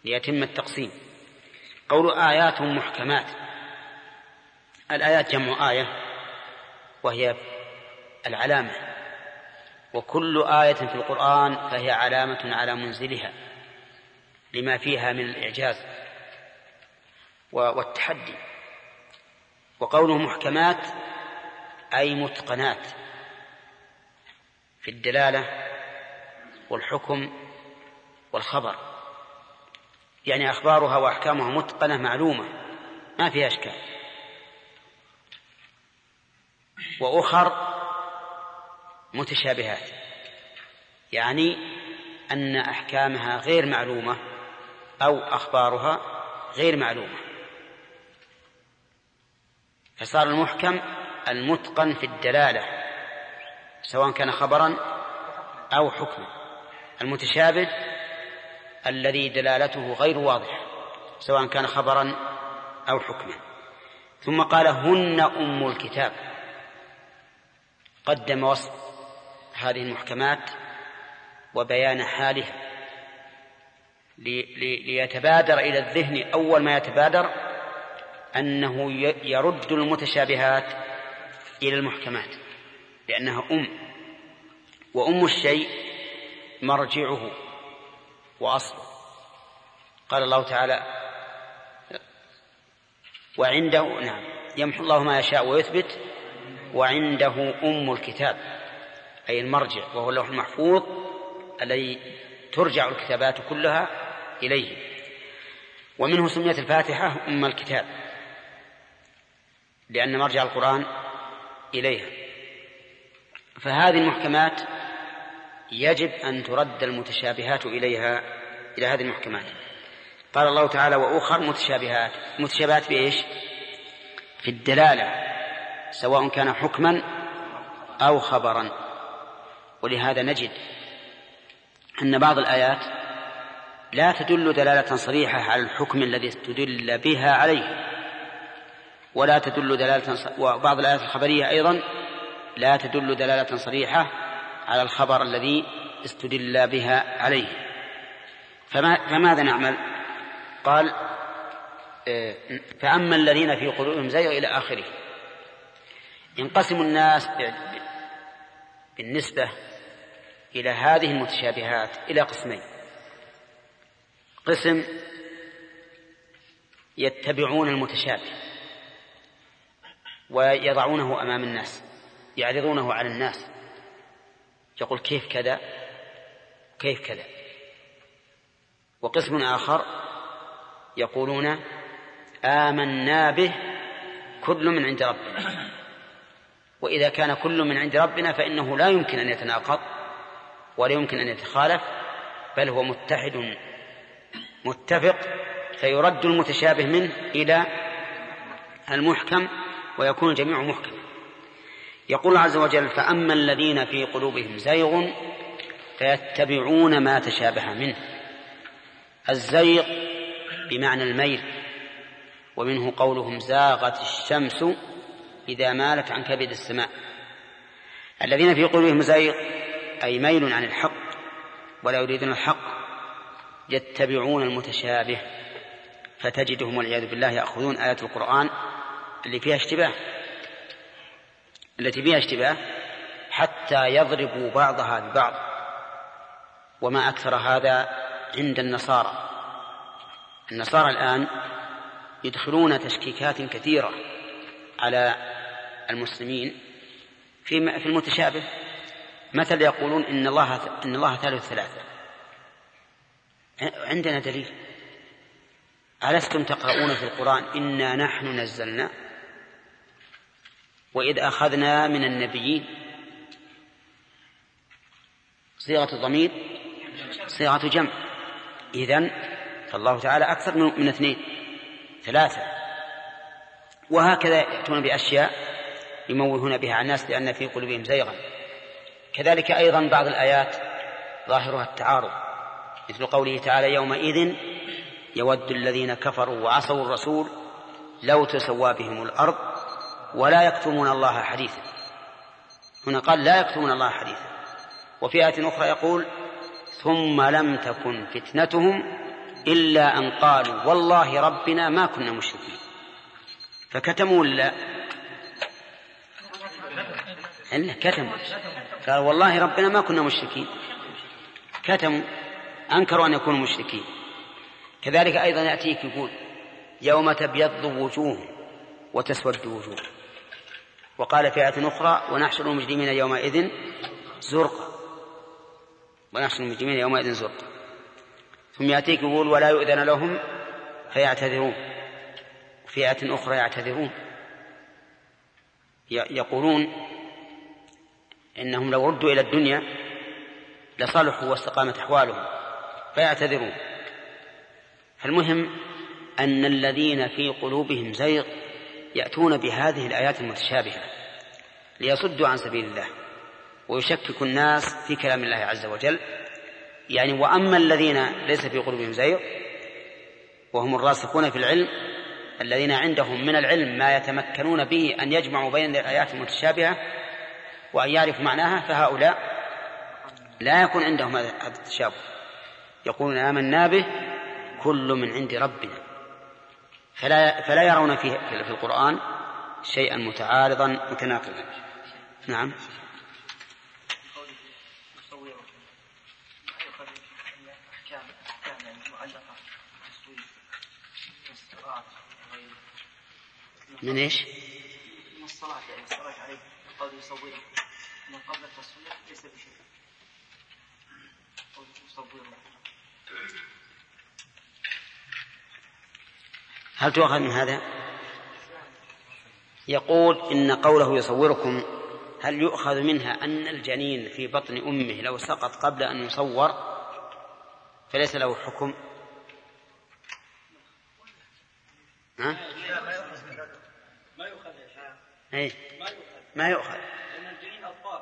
ليتم التقسيم. قول آيات محكمات. الآيات جمع آية وهي العلامة. وكل آية في القرآن فهي علامة على منزلها لما فيها من الإعجاز والتحدي. وقوله محكمات أي متقنات في الدلالة والحكم والخبر. يعني أخبارها وأحكامها متقنة معلومة ما فيها أشكال. وأخر متشابهات. يعني أن أحكامها غير معلومة أو أخبارها غير معلومة. فصار المحكم المتقن في الدلالة سواء كان خبرا أو حكما. المتشابه الذي دلالته غير واضحة سواء كان خبرا أو حكما. ثم قال هن أم الكتاب. قدم وصف هذه المحكمات وبيان حالها ليتبادر إلى الذهن أول ما يتبادر أنه يرد المتشابهات إلى المحكمات لأنها أم وأم الشيء مرجعه وأصله. قال الله تعالى وعنده نعم يمحو الله ما يشاء ويثبت وعنده أم الكتاب. أي المرجع وهو اللوح المحفوظ الذي ترجع الكتابات كلها إليه. ومنه سميت الفاتحة أم الكتاب لأن مرجع القرآن إليها. فهذه المحكمات يجب أن ترد المتشابهات إليها إلى هذه المحكمات. قال الله تعالى وأخر متشابهات متشابهات بإيش في الدلالة سواء كان حكما أو خبرا. ولهذا نجد أن بعض الآيات لا تدل دلالة صريحة على الحكم الذي استدل بها عليه ولا تدل دلالة وبعض الآيات الخبرية أيضا لا تدل دلالة صريحة على الخبر الذي استدل بها عليه فما فماذا نعمل؟ قال آه، فأما الذين في قلوبهم زيغ إلى آخره ينقسم الناس بالنسبة إلى هذه المتشابهات إلى قسمين. قسم يتبعون المتشابه ويضعونه أمام الناس يعرضونه على الناس. يقول كيف كذا؟ كيف كذا؟ وقسم آخر يقولون آمنا به كل من عند ربنا. وإذا كان كل من عند ربنا فإنه لا يمكن أن يتناقض. ولا يمكن أن يتخالف بل هو متحد متفق فيرد المتشابه منه إلى المحكم ويكون الجميع محكم. يقول عز وجل فأما الذين في قلوبهم زيغ فيتبعون ما تشابه منه. الزيغ بمعنى الميل ومنه قولهم زاغت الشمس إذا مالت عن كبد السماء. الذين في قلوبهم زيغ أي ميل عن الحق ولا يريدون الحق يتبعون المتشابه فتجدهم والعياذ بالله يأخذون آيات القرآن اللي فيها اشتباه التي فيها اشتباه حتى يضربوا بعضها ببعض وما أكثر هذا عند النصارى. النصارى الآن يدخلون تشكيكات كثيرة على المسلمين في في المتشابه. مثل يقولون إن الله إن الله ثالث ثلاثة. عندنا دليل. ألستم تقرؤون في القرآن إنا نحن نزلنا؟ وإذ أخذنا من النبيين. صيغة الضمير صيغة جمع. إذن فالله تعالى أكثر من اثنين ثلاثة. وهكذا يأتون بأشياء يموهون بها على الناس لأن في قلوبهم زيغا كذلك أيضا بعض الآيات ظاهرها التعارض مثل قوله تعالى يومئذ يود الذين كفروا وعصوا الرسول لو تسوى بهم الأرض ولا يكتمون الله حديثا. هنا قال لا يكتمون الله حديثا. وفي آية أخرى يقول ثم لم تكن فتنتهم إلا أن قالوا والله ربنا ما كنا مشركين. فكتموا إلا كتموا. قال والله ربنا ما كنا مشركين. كتموا أنكروا أن يكونوا مشركين. كذلك أيضا يأتيك يقول يوم تبيض وجوه وتسود وجوه وقال في آية أخرى ونحشر المجرمين يومئذ زرقا. ونحشر المجرمين يومئذ زرقا. ثم يأتيك يقول ولا يؤذن لهم فيعتذرون. في آية أخرى يعتذرون. يقولون إنهم لو ردوا إلى الدنيا لصلحوا واستقامت أحوالهم فيعتذرون. المهم أن الذين في قلوبهم زيغ يأتون بهذه الآيات المتشابهة ليصدوا عن سبيل الله ويشكك الناس في كلام الله عز وجل. يعني وأما الذين ليس في قلوبهم زيغ وهم الراسخون في العلم الذين عندهم من العلم ما يتمكنون به أن يجمعوا بين الآيات المتشابهة وأن يعرفوا معناها فهؤلاء لا يكون عندهم هذا التشابه. يقولون آمنا به كل من عند ربنا. فلا فلا يرون في في القرآن شيئا متعارضا متناقضا. نعم. من إيش؟ من الصلاة يعني الصلاة عليه قول يصوره من قبل التصوير ليس بشيء هل تؤخذ من هذا؟ يقول إن قوله يصوركم هل يؤخذ منها أن الجنين في بطن أمه لو سقط قبل أن يصور فليس له حكم؟ ها؟ ما يؤخذ أي ما يؤخذ ما يؤخذ لأن الجنين أطفال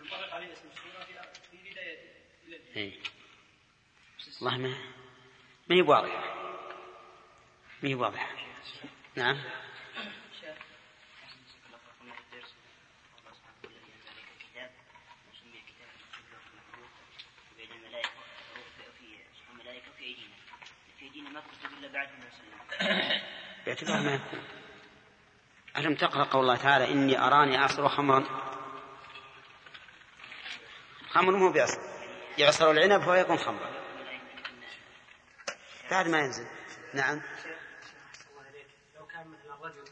ينطبق عليه اسم السورة في في بدايته أي والله ما ما هي واضحة. ما هي واضحة. نعم. باعتبار ما يكون. ألم تقرأ قول الله تعالى إني أراني أعصر خمرا خمر مو بيعصر يعصر العنب فهو يكون خمرا بعد ما ينزل. نعم. لو كان مثل الرجل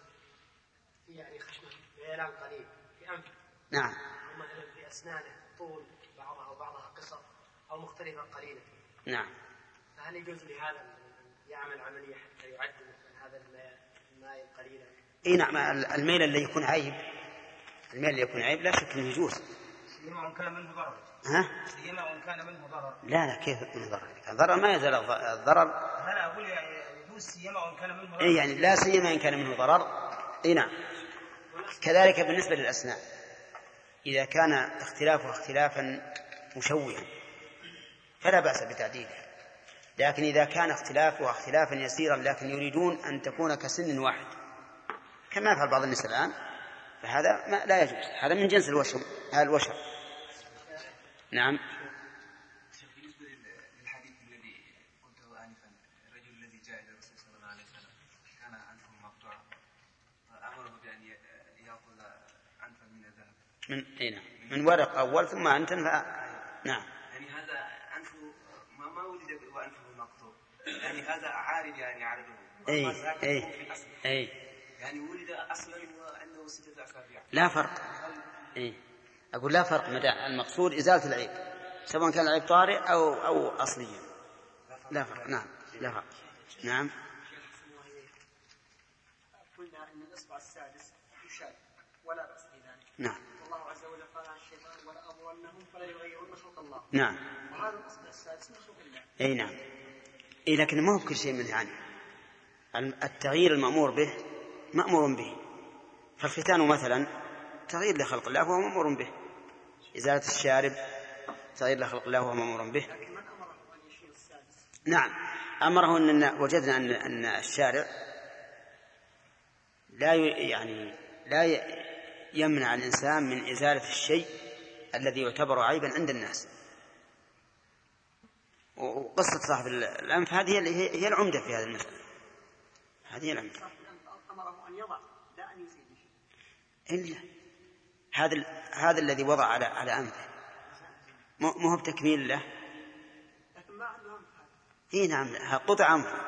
في يعني خشمة عيلان قليل في أنفه نعم. أو مثلا في أسنانه طول بعضها أو بعضها قصر أو مختلفة قليلا نعم. فهل يجوز لهذا يعمل عملية حتى يعدل مثلا هذا الماء القليل؟ إي نعم. الميل اللي يكون عيب الميل اللي يكون عيب لا شك إنه يجوز. سيما وان كان منه ضرر ها؟ سيما وإن كان منه ضرر. لا لا كيف من ضرر؟ الضرر ما يزال الض- الضرر أنا أقول يعني يجوز سيما وإن كان منه ضرر. اي يعني لا سيما ان كان منه ضرر. اي نعم. كذلك بالنسبة للأسنان. إذا كان اختلافها اختلافا مشوها فلا بأس بتعديلها. لكن إذا كان اختلافها اختلافا يسيرا لكن يريدون أن تكون كسن واحد كما يفعل بعض الناس الآن فهذا ما لا يجوز. هذا من جنس الوشم الوشر نعم. بالنسبة للحديث الذي قلته آنفا الرجل الذي جاء إلى الرسول صلى الله عليه وسلم كان أنفه فأمره بأن يأخذ أنفا من الذهب من إي نعم. من ورق أول ثم أنت ف... نعم. يعني هذا أنفه ما ما ولد وأنفه مقطوع يعني هذا عارض يعني هو في الأصل. إي. يعني ولد أصلا وعنده ستة أسابيع. لا فرق. إي. أقول لا فرق مدى المقصود إزالة العيب سواء كان العيب طارئ أو أو اصليا لا فرق نعم لا فرق. نعم. قلنا أن الإصبع السادس يشال ولا بأس بذلك. نعم. والله عز وجل قال عن الشيطان ولا أمرنهم فلا يغيرن خلق الله. نعم. وهذا الإصبع السادس مخلوق الله. إي نعم. إي لكن ما هو بكل شيء منه يعني. التغيير المأمور به مأمور به. فالختان مثلا تغيير لخلق الله وهو مأمور به. إزالة الشارب تغيير لخلق الله وهو مأمور به. لكن من أمره أن نعم. أمره أن وجدنا أن أن الشارع لا يعني لا يمنع الإنسان من إزالة الشيء الذي يعتبر عيبا عند الناس. وقصة صاحب ال- الأنف هذه هي- العمدة في هذه المسألة هذه العمدة. صاحب الأنف أمره أن يضع لا أن شيء. إلا هذا ال- هذا الذي وضع على على أنفه. مو مو هو بتكميل له؟ لكن ما عنده إي نعم قطع أنفه.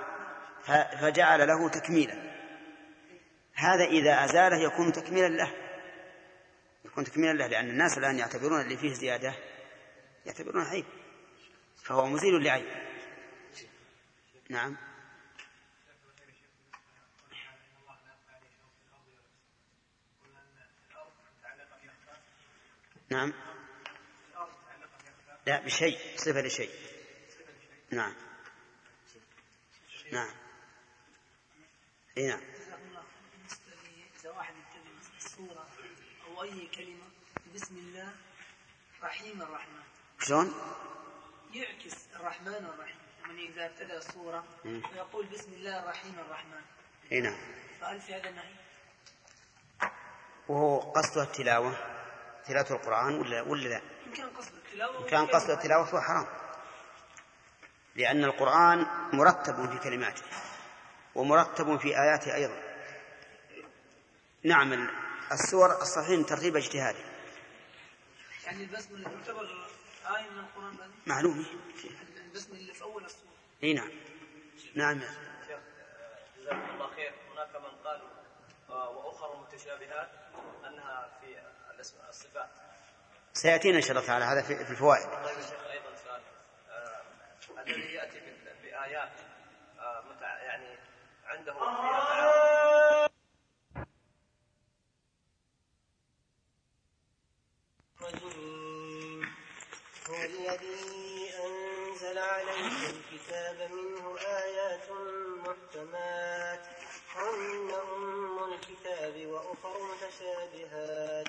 ف- فجعل له تكميلا. هذا إذا أزاله يكون تكميلا له. يكون تكميلا له لأن الناس الآن يعتبرون اللي فيه زيادة يعتبرون عيب. فهو مزيل لعيب. نعم. نعم. لا بشيء صفة لشيء. نعم. نعم. اي نعم. إذا واحد يكتب السورة أو أي كلمة بسم الله رحيم الرحمن شلون؟ يعكس الرحمن الرحيم يعني إذا ابتدأ السورة مم. ويقول بسم الله الرحيم الرحمن اي نعم. فهل في هذا النهي؟ وهو قصده التلاوة. تلاوة القرآن ولا ولا لا؟ إن كان قصد التلاوة إن كان قصده التلاوة فهو حرام. لأن القرآن مرتب في كلماته ومرتب في آياته أيضا. نعم ال- السور الصحيح ترتيب اجتهادي يعني البسملة تعتبر آية من القرآن بعدين؟ معلوم البسملة اللي في أول السورة اي نعم. نعم شيخ جزاكم الله خير. هناك من قالوا آه، وأخر متشابهات أنها في الصفات. سيأتينا إن شاء الله تعالى هذا في في الفوائد. طيب شيخ أيضا سؤال. آه، الذي يأتي بال- بآيات آه، متع... يعني عنده هو الذي أنزل عليك الكتاب منه آيات محكمات هن أم الكتاب وأخر متشابهات.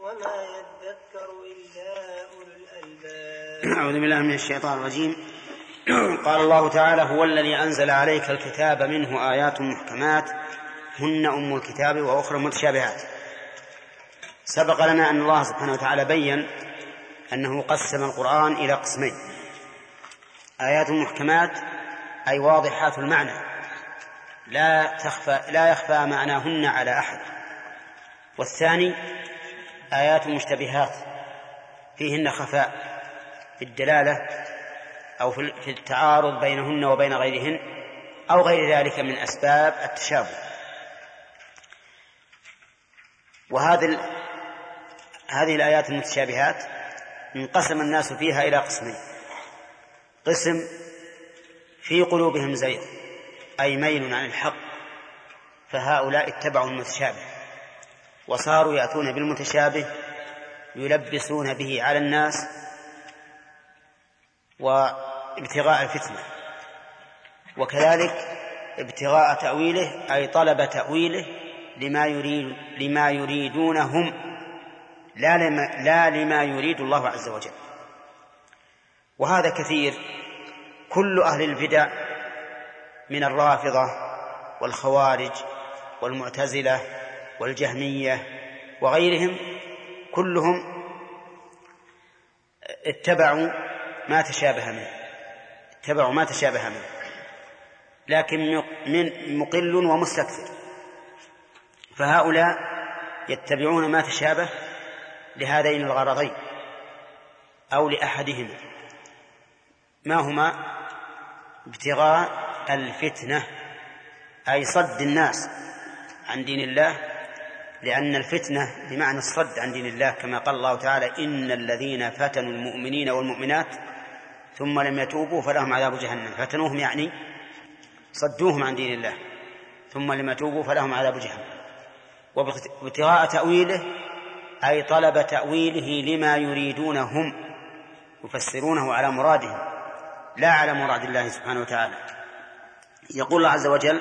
وما يذكر إلا أولو الألباب. أعوذ بالله من الشيطان الرجيم. قال الله تعالى هو الذي أنزل عليك الكتاب منه آيات محكمات هن أم الكتاب وأخرى متشابهات. سبق لنا أن الله سبحانه وتعالى بين أنه قسم القرآن إلى قسمين. آيات محكمات أي واضحات المعنى. لا تخفى لا يخفى معناهن على أحد. والثاني آيات مشتبهات فيهن خفاء في الدلالة أو في التعارض بينهن وبين غيرهن أو غير ذلك من أسباب التشابه. وهذه هذه الآيات المتشابهات انقسم الناس فيها إلى قسمين. قسم في قلوبهم زيغ أي ميل عن الحق فهؤلاء اتبعوا المتشابه. وصاروا يأتون بالمتشابه يلبسون به على الناس وابتغاء الفتنة. وكذلك ابتغاء تأويله أي طلب تأويله لما يريد لما يريدون هم لا لما, لا لما يريد الله عز وجل. وهذا كثير كل أهل البدع من الرافضة والخوارج والمعتزلة والجهمية وغيرهم كلهم اتبعوا ما تشابه منه اتبعوا ما تشابه منه لكن من مقل ومستكثر. فهؤلاء يتبعون ما تشابه لهذين الغرضين أو لأحدهما. ما هما؟ ابتغاء الفتنة أي صد الناس عن دين الله لأن الفتنة بمعنى الصد عن دين الله كما قال الله تعالى إن الذين فتنوا المؤمنين والمؤمنات ثم لم يتوبوا فلهم عذاب جهنم. فتنوهم يعني صدوهم عن دين الله ثم لم يتوبوا فلهم عذاب جهنم. وابتغاء تأويله أي طلب تأويله لما يريدون هم يفسرونه على مرادهم لا على مراد الله سبحانه وتعالى. يقول الله عز وجل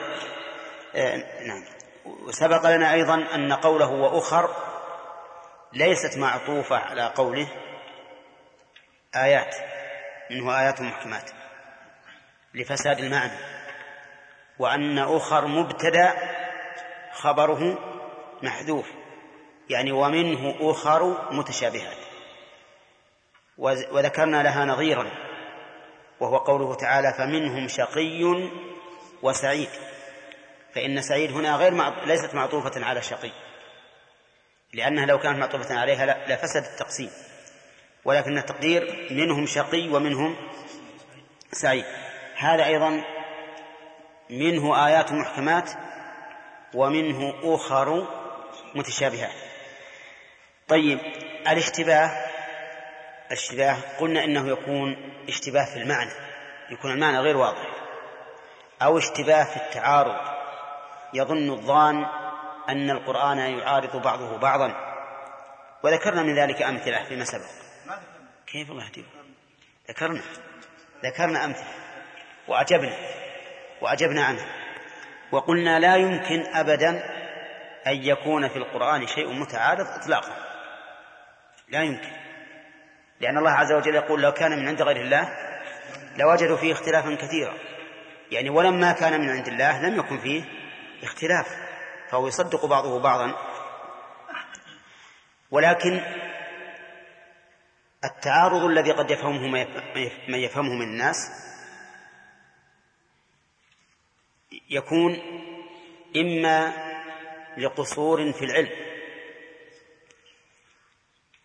آه نعم. وسبق لنا أيضا أن قوله وأخر ليست معطوفة على قوله آيات منه آيات محكمات لفساد المعنى وأن أخر مبتدأ خبره محذوف يعني ومنه أخر متشابهات. وذكرنا لها نظيرا وهو قوله تعالى فمنهم شقي وسعيد. فإن سعيد هنا غير معط... ليست معطوفة على شقي. لأنها لو كانت معطوفة عليها لفسد التقسيم. ولكن التقدير منهم شقي ومنهم سعيد. هذا أيضا منه آيات محكمات ومنه أخر متشابهات. طيب الاشتباه الاشتباه قلنا إنه يكون اشتباه في المعنى يكون المعنى غير واضح. أو اشتباه في التعارض. يظن الظان أن القرآن يعارض بعضه بعضا. وذكرنا من ذلك أمثلة فيما سبق. كيف الله يهديكم؟ ذكرنا. ذكرنا أمثلة. وأعجبنا. وأعجبنا عنها وقلنا لا يمكن ابدا أن يكون في القرآن شيء متعارض اطلاقا. لا يمكن. لأن الله عز وجل يقول لو كان من عند غير الله لوجدوا فيه اختلافا كثيرا. يعني ولما كان من عند الله لم يكن فيه اختلاف فهو يصدق بعضه بعضا. ولكن التعارض الذي قد يفهمه من يفهمه من الناس يكون إما لقصور في العلم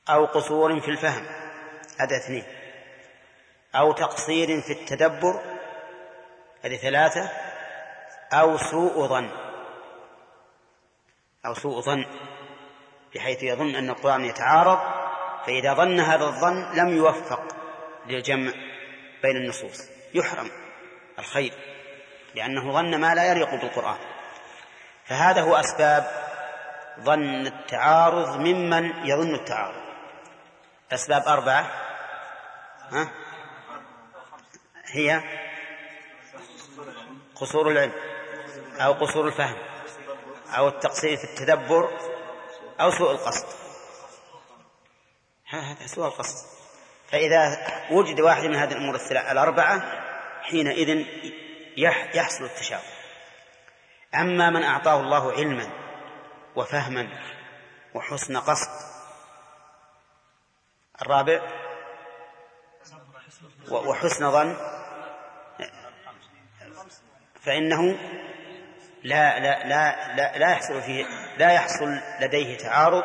أو قصور في الفهم هذا اثنين. أو تقصير في التدبر هذه ثلاثة. أو سوء ظن. أو سوء ظن بحيث يظن أن القرآن يتعارض فإذا ظن هذا الظن لم يوفق للجمع بين النصوص. يحرم الخير لأنه ظن ما لا يليق بالقرآن. فهذا هو أسباب ظن التعارض ممن يظن التعارض. أسباب أربعة. ها؟ هي قصور العلم. أو قصور الفهم أو التقصير في التدبر أو سوء القصد. هذا سوء القصد. فإذا وجد واحد من هذه الأمور الأربعة حينئذ يحصل التشابه أما من أعطاه الله علما وفهما وحسن قصد الرابع وحسن ظن فإنه لا لا لا لا, لا يحصل فيه لا يحصل لديه تعارض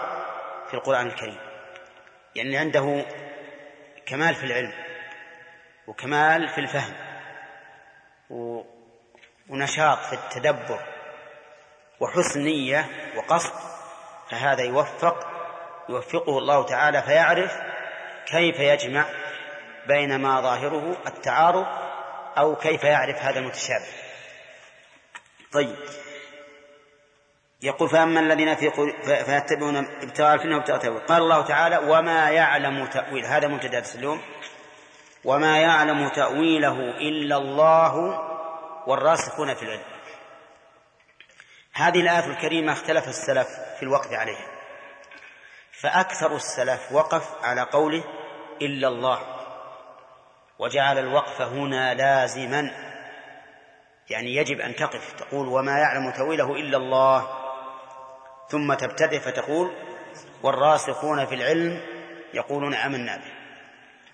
في القرآن الكريم. يعني عنده كمال في العلم وكمال في الفهم ونشاط في التدبر وحسن نية وقصد فهذا يوفق يوفقه الله تعالى فيعرف كيف يجمع بين ما ظاهره التعارض أو كيف يعرف هذا المتشابه. طيب. يقول فأما الذين في قل... فيتبعون ابتغاء الفتنة وابتغاء التأويل قال الله تعالى وما يعلم تأويل هذا مبتدأ اليوم وما يعلم تأويله إلا الله والراسخون في العلم. هذه الآية الكريمة اختلف السلف في الوقف عليها. فأكثر السلف وقف على قوله إلا الله. وجعل الوقف هنا لازما. يعني يجب أن تقف تقول وما يعلم تأويله إلا الله ثم تبتدئ فتقول والراسخون في العلم يقولون آمنا به.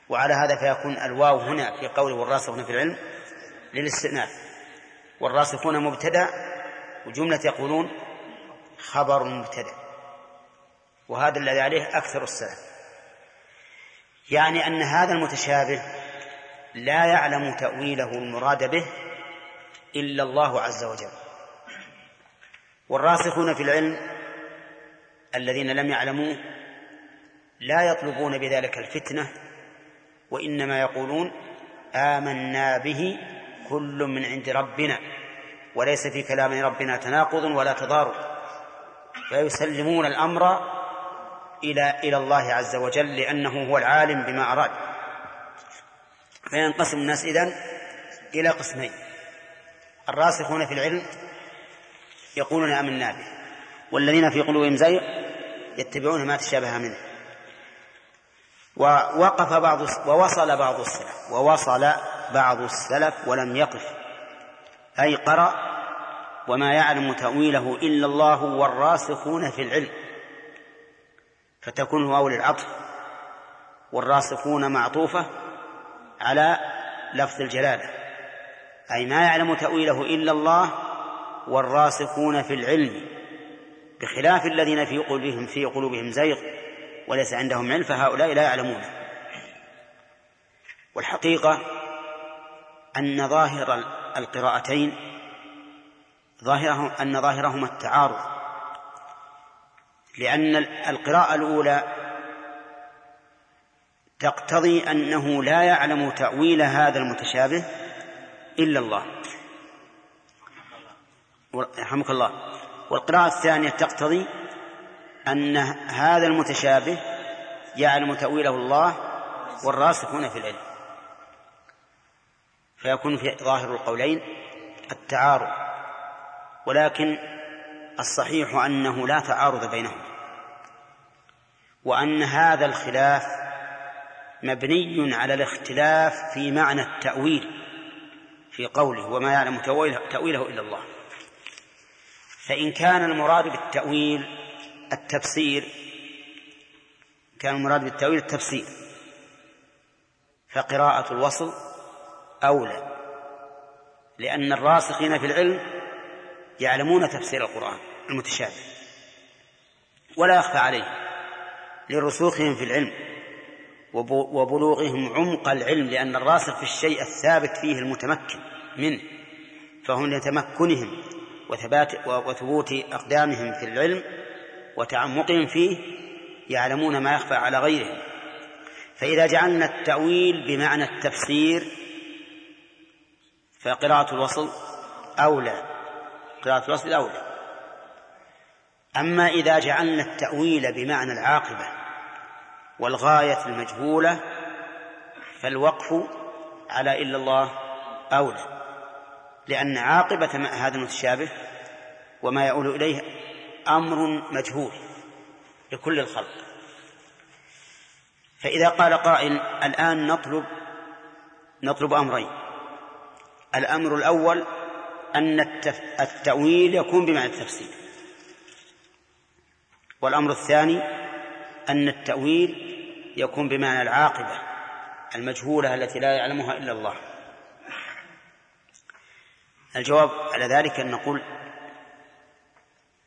وعلى هذا فيكون الواو هنا في قوله والراسخون في العلم للاستئناف. والراسخون مبتدأ وجملة يقولون خبر مبتدأ. وهذا الذي عليه أكثر السلف. يعني أن هذا المتشابه لا يعلم تأويله المراد به إلا الله عز وجل. والراسخون في العلم الذين لم يعلموه لا يطلبون بذلك الفتنة وإنما يقولون آمنا به كل من عند ربنا وليس في كلام ربنا تناقض ولا تضارب. فيسلمون الأمر إلى إلى الله عز وجل لأنه هو العالم بما أراد. فينقسم الناس إذن إلى قسمين. الراسخون في العلم يقولون آمنا به والذين في قلوبهم زيغ يتبعون ما تشابه منه. ووقف بعض ووصل بعض السلف ووصل بعض السلف ولم يقف أي قرأ وما يعلم تأويله إلا الله والراسخون في العلم. فتكون واو للعطف والراسخون معطوفة على لفظ الجلالة. أي ما يعلم تأويله إلا الله والراسخون في العلم بخلاف الذين في قلوبهم في قلوبهم زيغ وليس عندهم علم فهؤلاء لا يعلمون. والحقيقة أن ظاهر القراءتين ظاهره أن ظاهرهما التعارض لأن القراءة الأولى تقتضي أنه لا يعلم تأويل هذا المتشابه إلا الله. رحمك الله. والقراءة الثانية تقتضي أن هذا المتشابه يعلم تأويله الله والراسخون في العلم. فيكون في ظاهر القولين التعارض ولكن الصحيح أنه لا تعارض بينهم. وأن هذا الخلاف مبني على الاختلاف في معنى التأويل. في قوله وما يعلم تأويله إلا الله. فإن كان المراد بالتأويل التفسير كان المراد بالتأويل التفسير فقراءة الوصل أولى لأن الراسخين في العلم يعلمون تفسير القرآن المتشابه ولا يخفى عليه لرسوخهم في العلم. وبلوغهم عمق العلم لأن الراسخ في الشيء الثابت فيه المتمكن منه فهم لتمكنهم وثبات وثبوت أقدامهم في العلم وتعمقهم فيه يعلمون ما يخفى على غيرهم. فإذا جعلنا التأويل بمعنى التفسير فقراءة الوصل أولى قراءة الوصل أولى. أما إذا جعلنا التأويل بمعنى العاقبة والغاية المجهولة فالوقف على إلا الله أولى. لأن عاقبة هذا المتشابه وما يؤول إليه أمر مجهول لكل الخلق. فإذا قال قائل الآن نطلب نطلب أمرين. الأمر الأول أن التأويل يكون بمعنى التفسير. والأمر الثاني أن التأويل يكون بمعنى العاقبة المجهولة التي لا يعلمها إلا الله. الجواب على ذلك أن نقول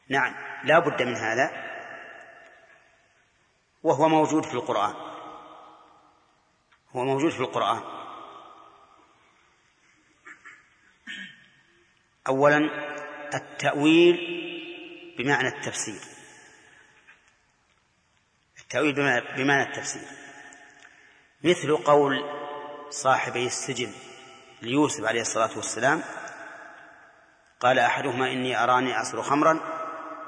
نعم لا بد من هذا وهو موجود في القرآن. هو موجود في القرآن. أولا التأويل بمعنى التفسير. التأويل بمعنى التفسير. مثل قول صاحبي السجن ليوسف عليه الصلاة والسلام قال أحدهما إني أراني أعصر خمرا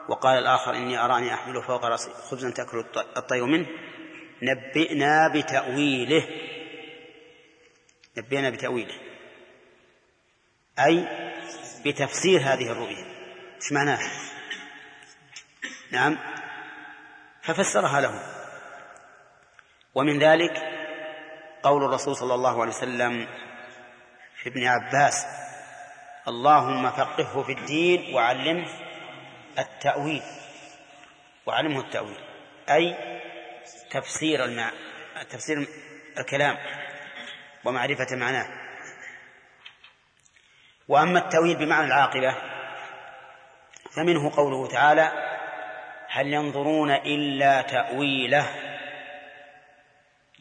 وقال الآخر إني أراني أحمل فوق رأسي خبزا تأكل الطير منه. نبئنا بتأويله. نبئنا بتأويله. أي بتفسير هذه الرؤيا إيش معناها؟ نعم. ففسرها لهم ومن ذلك قول الرسول صلى الله عليه وسلم في ابن عباس اللهم فقهه في الدين وعلمه التأويل وعلمه التأويل أي تفسير المع... تفسير الكلام ومعرفة معناه. وأما التأويل بمعنى العاقبة فمنه قوله تعالى هل ينظرون إلا تأويله؟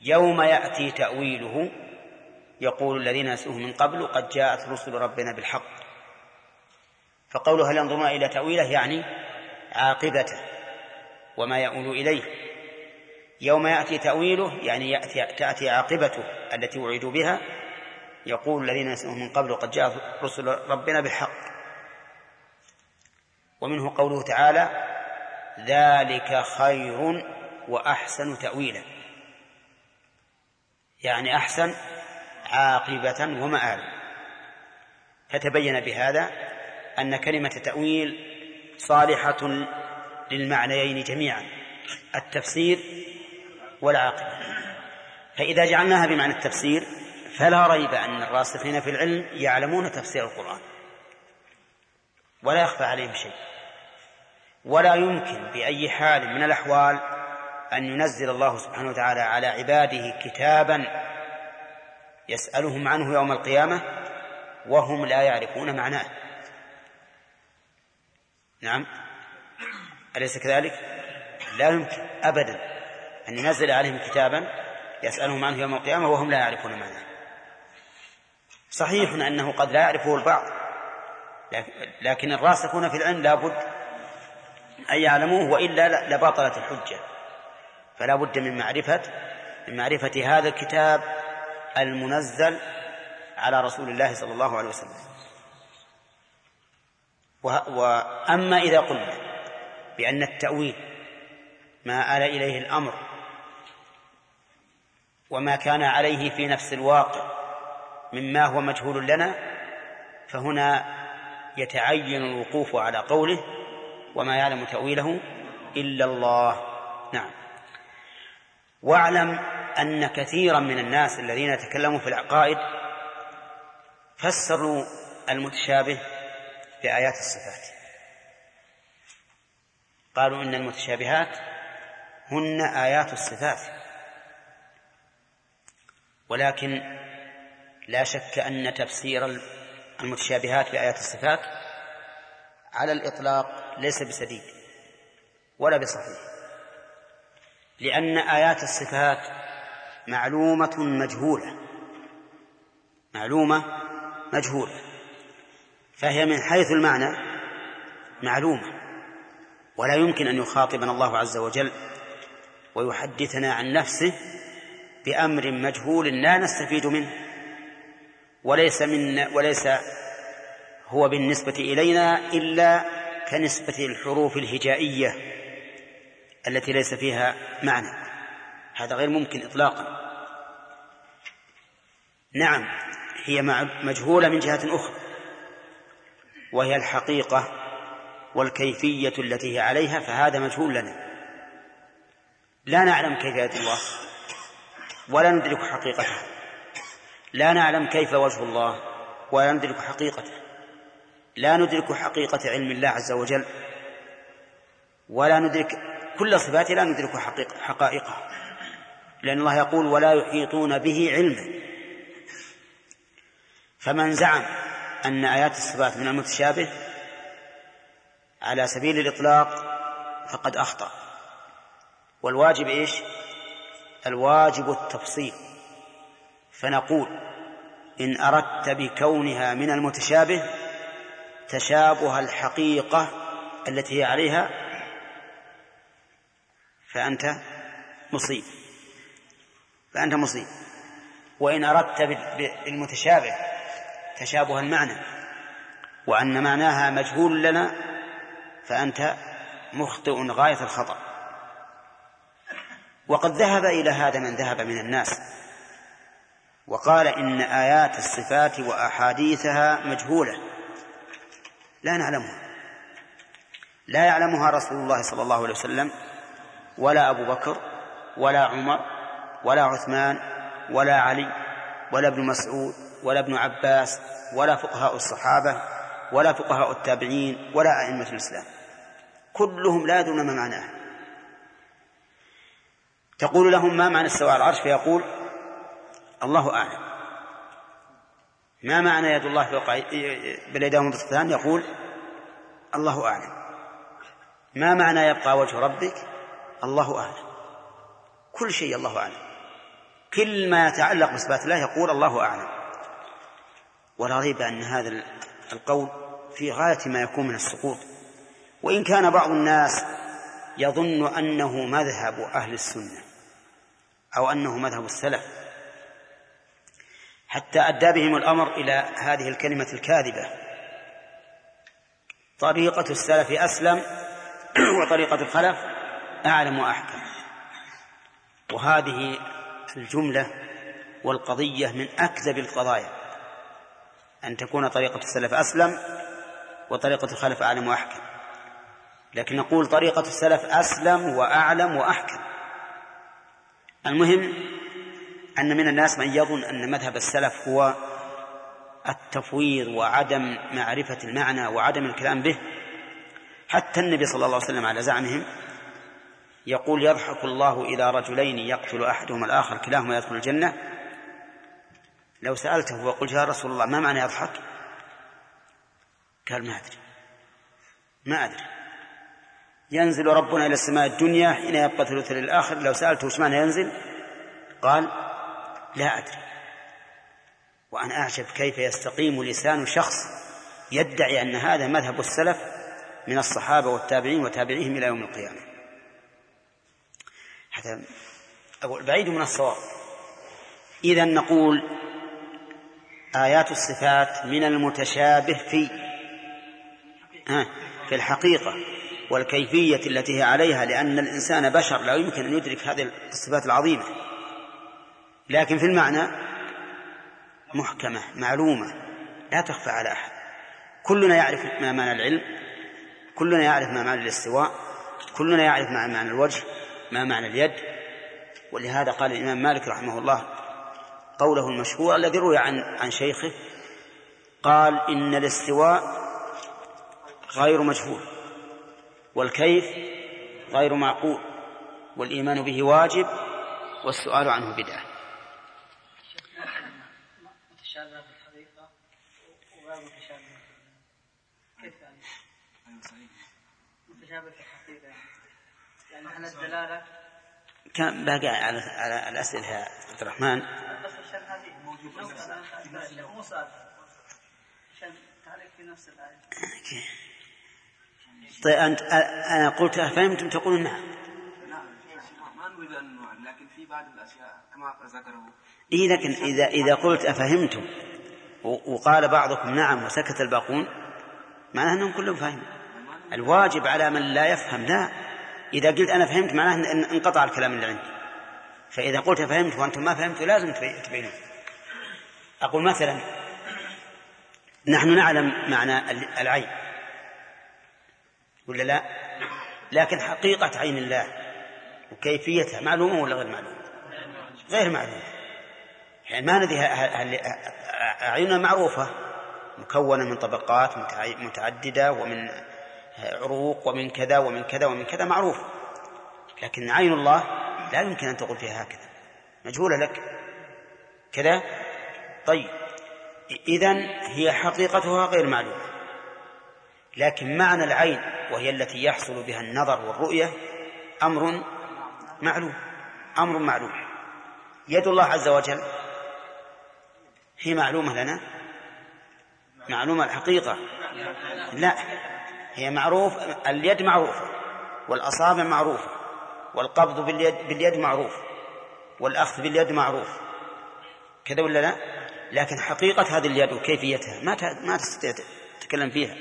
يوم يأتي تأويله يقول الذين نسوه من قبل قد جاءت رسل ربنا بالحق. فقوله هل ينظرون إلى تأويله يعني عاقبته وما يؤول إليه. يوم يأتي تأويله يعني يأتي تأتي عاقبته التي وعدوا بها. يقول الذين نسوه من قبل قد جاء رسل ربنا بالحق. ومنه قوله تعالى ذلك خير وأحسن تأويلا. يعني أحسن عاقبة ومآلا فتبين بهذا أن كلمة تأويل صالحة للمعنيين جميعا التفسير والعاقبة. فإذا جعلناها بمعنى التفسير فلا ريب أن الراسخين في العلم يعلمون تفسير القرآن. ولا يخفى عليهم شيء. ولا يمكن بأي حال من الأحوال أن ينزل الله سبحانه وتعالى على عباده كتابا يسألهم عنه يوم القيامة وهم لا يعرفون معناه. نعم. أليس كذلك؟ لا يمكن أبدا أن ينزل عليهم كتابا يسألهم عنه يوم القيامة وهم لا يعرفون معناه. صحيح أنه قد لا يعرفه البعض لكن الراسخون في العلم لا بد أن يعلموه وإلا لبطلت الحجة. فلا بد من معرفة من معرفة هذا الكتاب المنزل على رسول الله صلى الله عليه وسلم. وأما إذا قلنا بأن التأويل ما آل إليه الأمر وما كان عليه في نفس الواقع مما هو مجهول لنا فهنا يتعين الوقوف على قوله وما يعلم تأويله إلا الله. نعم. واعلم أن كثيرا من الناس الذين تكلموا في العقائد فسروا المتشابه بآيات الصفات. قالوا إن المتشابهات هن آيات الصفات ولكن لا شك أن تفسير المتشابهات بآيات الصفات على الإطلاق ليس بسديد ولا بصحيح. لأن آيات الصفات معلومة مجهولة. معلومة مجهولة. فهي من حيث المعنى معلومة. ولا يمكن أن يخاطبنا الله عز وجل ويحدثنا عن نفسه بأمر مجهول لا نستفيد منه. وليس من وليس هو بالنسبة إلينا إلا كنسبة الحروف الهجائية. التي ليس فيها معنى. هذا غير ممكن إطلاقا. نعم هي مجهولة من جهة أخرى. وهي الحقيقة والكيفية التي هي عليها فهذا مجهول لنا. لا نعلم كيفية الله ولا ندرك حقيقته. لا نعلم كيف وجه الله ولا ندرك حقيقته. لا ندرك حقيقة علم الله عز وجل ولا ندرك كل صفاته لا ندرك حقائقها. لأن الله يقول ولا يحيطون به علما. فمن زعم أن آيات الصفات من المتشابه على سبيل الإطلاق فقد أخطأ. والواجب إيش؟ الواجب التفصيل. فنقول إن أردت بكونها من المتشابه تشابه الحقيقة التي هي عليها فأنت مصيب. فأنت مصيب. وإن أردت بالمتشابه تشابه المعنى وأن معناها مجهول لنا فأنت مخطئ غاية الخطأ. وقد ذهب إلى هذا من ذهب من الناس وقال إن آيات الصفات وأحاديثها مجهولة. لا نعلمها. لا يعلمها رسول الله صلى الله عليه وسلم. ولا أبو بكر ولا عمر ولا عثمان ولا علي ولا ابن مسعود ولا ابن عباس ولا فقهاء الصحابة ولا فقهاء التابعين ولا أئمة الإسلام. كلهم لا يدرون ما معناه. تقول لهم ما معنى استواء العرش؟ فيقول الله أعلم. ما معنى يد الله فوق باليدين مبسوطتان يقول الله أعلم. ما معنى يبقى وجه ربك؟ الله أعلم. كل شيء الله أعلم. كل ما يتعلق بصفات الله يقول الله أعلم. ولا ريب أن هذا القول في غاية ما يكون من السقوط. وإن كان بعض الناس يظن أنه مذهب أهل السنة أو أنه مذهب السلف حتى أدى بهم الأمر إلى هذه الكلمة الكاذبة. طريقة السلف أسلم وطريقة الخلف أعلم وأحكم. وهذه الجملة والقضية من أكذب القضايا. أن تكون طريقة السلف أسلم وطريقة الخلف أعلم وأحكم. لكن نقول طريقة السلف أسلم وأعلم وأحكم. المهم أن من الناس من يظن أن مذهب السلف هو التفويض وعدم معرفة المعنى وعدم الكلام به. حتى النبي صلى الله عليه وسلم على زعمهم يقول يضحك الله إلى رجلين يقتل أحدهما الآخر كلاهما يدخل الجنة. لو سألته وقلت يا رسول الله ما معنى يضحك؟ قال ما أدري. ما أدري. ينزل ربنا إلى السماء الدنيا حين يبقى ثلث للآخر. لو سألته وش معنى ينزل؟ قال لا أدري. وأنا أعجب كيف يستقيم لسان شخص يدعي أن هذا مذهب السلف من الصحابة والتابعين وتابعيهم إلى يوم القيامة. أقول بعيد من الصواب. إذا نقول آيات الصفات من المتشابه في في الحقيقة والكيفية التي هي عليها لأن الإنسان بشر لا يمكن أن يدرك هذه الصفات العظيمة. لكن في المعنى محكمة معلومة لا تخفى على أحد. كلنا يعرف ما معنى العلم كلنا يعرف ما معنى الاستواء كلنا يعرف ما معنى الوجه ما معنى اليد؟ ولهذا قال الإمام مالك رحمه الله قوله المشهور الذي روي عن عن شيخه قال إن الاستواء غير مجهول والكيف غير معقول والإيمان به واجب والسؤال عنه بدعة. متشابه في الحقيقة وغير متشابه كيف يعني؟ متشابه في الحقيقة يعني معنى الدلالة؟ كان باقي على على الأسئلة يا عبد الرحمن. بس عشان هذه موجودة مو سؤال عشان تعليق في نفس الآية. طيب أنت أنا قلت أفهمتم تقولون نعم. نعم. ما نريد أن لكن في بعض الأشياء كما ذكره. إيه لكن إذا إذا قلت أفهمتم وقال بعضكم نعم وسكت الباقون معناه أنهم كلهم فاهمين. الواجب على من لا يفهم لا. إذا قلت أنا فهمت معناه أن انقطع الكلام اللي عندي. فإذا قلت فهمت وأنتم ما فهمتوا لازم تبي- تبينون. أقول مثلا نحن نعلم معنى ال- العين. ولا لا؟ لكن حقيقة عين الله وكيفيتها معلومة ولا غير معلومة؟ غير معلومة. يعني ما ندري أعيننا معروفة؟ مكونة من طبقات متع- متعددة ومن عروق ومن كذا ومن كذا ومن كذا معروف. لكن عين الله لا يمكن أن تقول فيها هكذا. مجهولة لك. كذا؟ طيب. إذن هي حقيقتها غير معلومة. لكن معنى العين وهي التي يحصل بها النظر والرؤية أمر معلوم. أمر معلوم. يد الله عز وجل هي معلومة لنا؟ معلومة الحقيقة. لا. هي معروف اليد معروفة والأصابع معروفة والقبض باليد, باليد معروف والأخذ باليد معروف. كذا ولا لا؟ لكن حقيقة هذه اليد وكيفيتها ما ما تستطيع تتكلم فيها.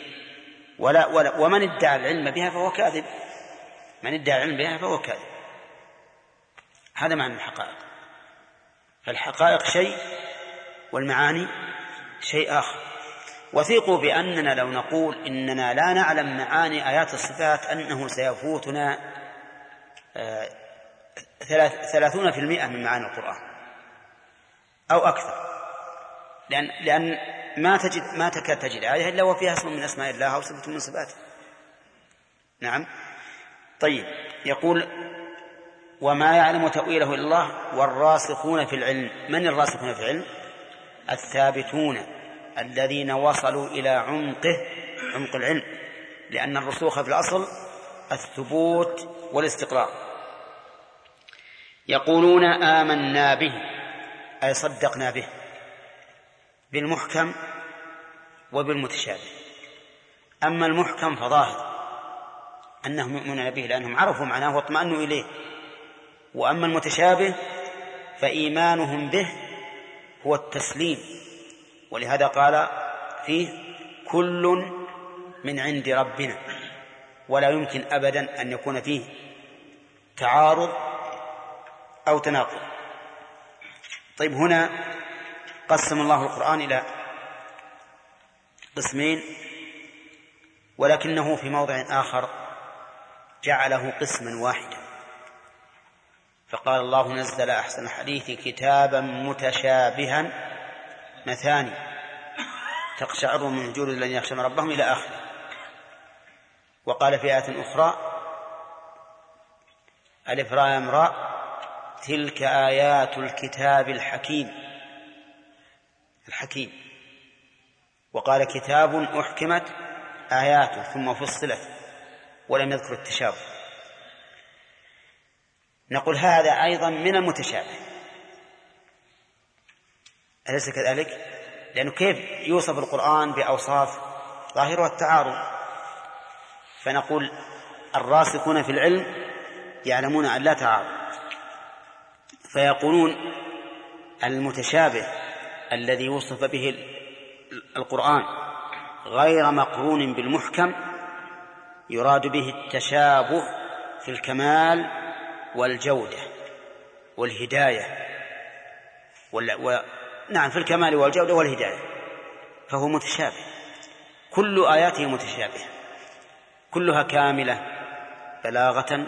ولا, ولا ومن ادعى العلم بها فهو كاذب. من ادعى العلم بها فهو كاذب. هذا معنى الحقائق. فالحقائق شيء والمعاني شيء آخر. وثيقوا بأننا لو نقول إننا لا نعلم معاني آيات الصفات أنه سيفوتنا آه، ثلاثون في المئة من معاني القرآن أو أكثر. لأن لأن ما تجد ما تكاد تجد آية إلا وفيها اسم من أسماء الله أو صفة من صفاته. نعم. طيب. يقول وما يعلم تأويله إلا الله والراسخون في العلم. من الراسخون في العلم؟ الثابتون. الذين وصلوا إلى عمقه عمق العلم لأن الرسوخ في الأصل الثبوت والاستقرار. يقولون آمنا به أي صدقنا به بالمحكم وبالمتشابه. أما المحكم فظاهر أنهم يؤمنون به لأنهم عرفوا معناه واطمأنوا إليه. وأما المتشابه فإيمانهم به هو التسليم. ولهذا قال فيه كل من عند ربنا ولا يمكن أبدا أن يكون فيه تعارض أو تناقض. طيب هنا قسم الله القرآن إلى قسمين ولكنه في موضع آخر جعله قسما واحدا. فقال الله نزل أحسن الحديث كتابا متشابها مثاني تقشعر من جلود الذين يخشون ربهم إلى آخره. وقال في آية أخرى ألف راء امرأ تلك آيات الكتاب الحكيم. الحكيم. وقال كتاب أحكمت آياته ثم فصلت ولم يذكر التشابه. نقول هذا أيضا من المتشابه. أليس كذلك؟ لأنه كيف يوصف القرآن بأوصاف ظاهرها التعارض فنقول الراسخون في العلم يعلمون أن لا تعارض فيقولون المتشابه الذي وصف به القرآن غير مقرون بالمحكم يراد به التشابه في الكمال والجودة والهداية. نعم في الكمال والجودة والهداية. فهو متشابه. كل آياته متشابهة. كلها كاملة بلاغة.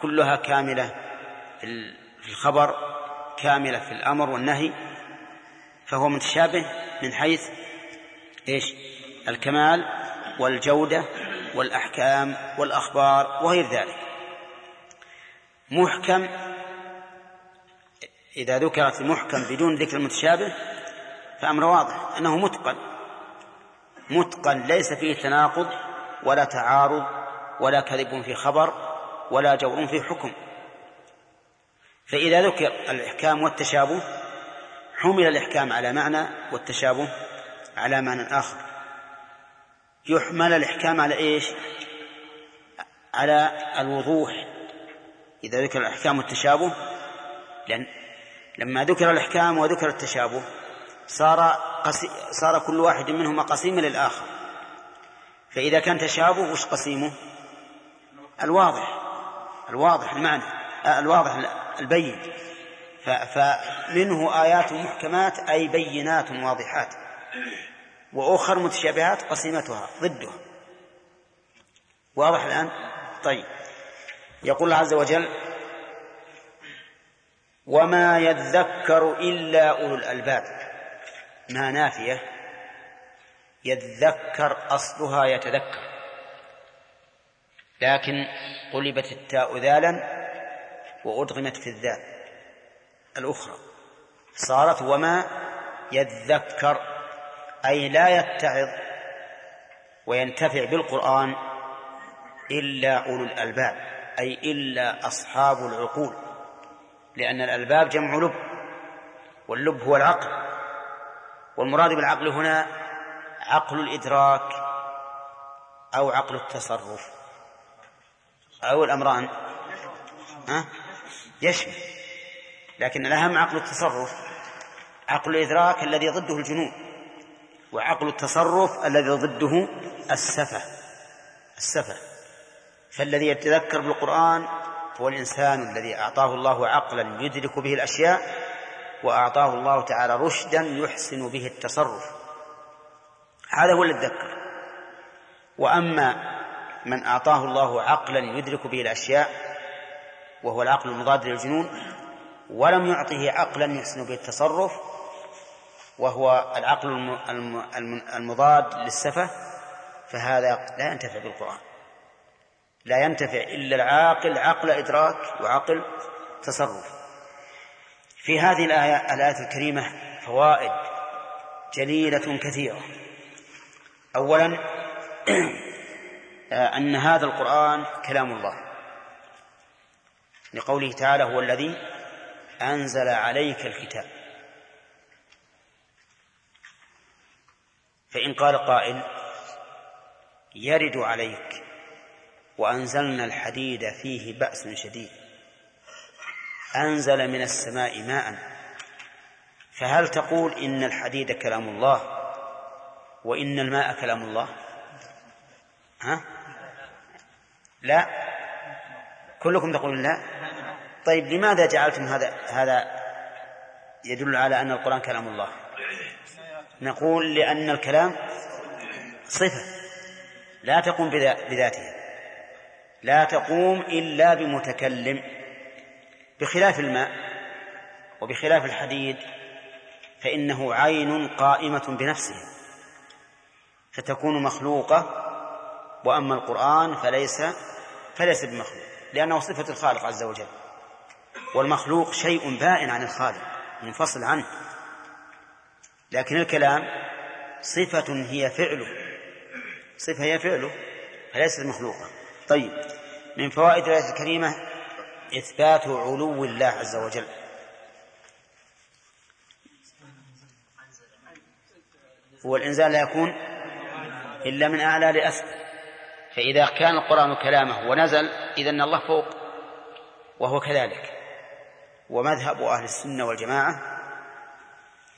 كلها كاملة في الخبر. كاملة في الأمر والنهي. فهو متشابه من حيث إيش؟ الكمال والجودة والأحكام والأخبار وغير ذلك. محكم إذا ذكرت المحكم بدون ذكر المتشابه فأمر واضح أنه متقن. متقن ليس فيه تناقض ولا تعارض ولا كذب في خبر ولا جور في حكم. فإذا ذكر الإحكام والتشابه حمل الإحكام على معنى والتشابه على معنى آخر. يحمل الإحكام على إيش؟ على الوضوح. إذا ذكر الإحكام والتشابه لأن لما ذكر الإحكام وذكر التشابه صار قسي صار كل واحد منهما قسيما للآخر. فإذا كان تشابه وش قسيمه؟ الواضح الواضح المعنى الواضح البين. فمنه آيات محكمات أي بينات واضحات. وأخر متشابهات قسيمتها ضدها. واضح الآن؟ طيب. يقول الله عز وجل وما يذكر إلا أولو الألباب. ما نافية. يذكر أصلها يتذكر. لكن قلبت التاء ذالا وأدغمت في الذال. الأخرى. صارت وما يذكر أي لا يتعظ وينتفع بالقرآن إلا أولو الألباب أي إلا أصحاب العقول. لأن الألباب جمع لب واللب هو العقل والمراد بالعقل هنا عقل الإدراك أو عقل التصرف أو الأمران. ها؟ يشمل. لكن الأهم عقل التصرف عقل الإدراك الذي ضده الجنون وعقل التصرف الذي ضده السفة السفة. فالذي يتذكر بالقرآن هو الإنسان الذي أعطاه الله عقلا يدرك به الأشياء وأعطاه الله تعالى رشدا يحسن به التصرف. هذا هو يتذكر وأما من أعطاه الله عقلا يدرك به الأشياء وهو العقل المضاد للجنون ولم يعطه عقلا يحسن به التصرف وهو العقل المضاد للسفة فهذا لا ينتفع بالقرآن. لا ينتفع إلا العاقل عقل إدراك وعقل تصرف. في هذه الآية الآية الكريمة فوائد جليلة كثيرة. أولا أن هذا القرآن كلام الله. لقوله تعالى هو الذي أنزل عليك الكتاب. فإن قال قائل يرد عليك وأنزلنا الحديد فيه بأس شديد. أنزل من السماء ماء. فهل تقول إن الحديد كلام الله؟ وإن الماء كلام الله؟ ها؟ لا. كلكم تقولون لا؟ طيب لماذا جعلتم هذا هذا يدل على أن القرآن كلام الله؟ نقول لأن الكلام صفة. لا تقوم بذاتها لا تقوم إلا بمتكلم بخلاف الماء وبخلاف الحديد فإنه عين قائمة بنفسه فتكون مخلوقة وأما القرآن فليس فليس بمخلوق لأنه صفة الخالق عز وجل والمخلوق شيء بائن عن الخالق منفصل عنه. لكن الكلام صفة هي فعله صفة هي فعله فليست مخلوقة. طيب من فوائد الآية الكريمة إثبات علو الله عز وجل. هو الإنزال لا يكون إلا من أعلى لأسفل فإذا كان القرآن كلامه ونزل إذن الله فوق وهو كذلك. ومذهب أهل السنة والجماعة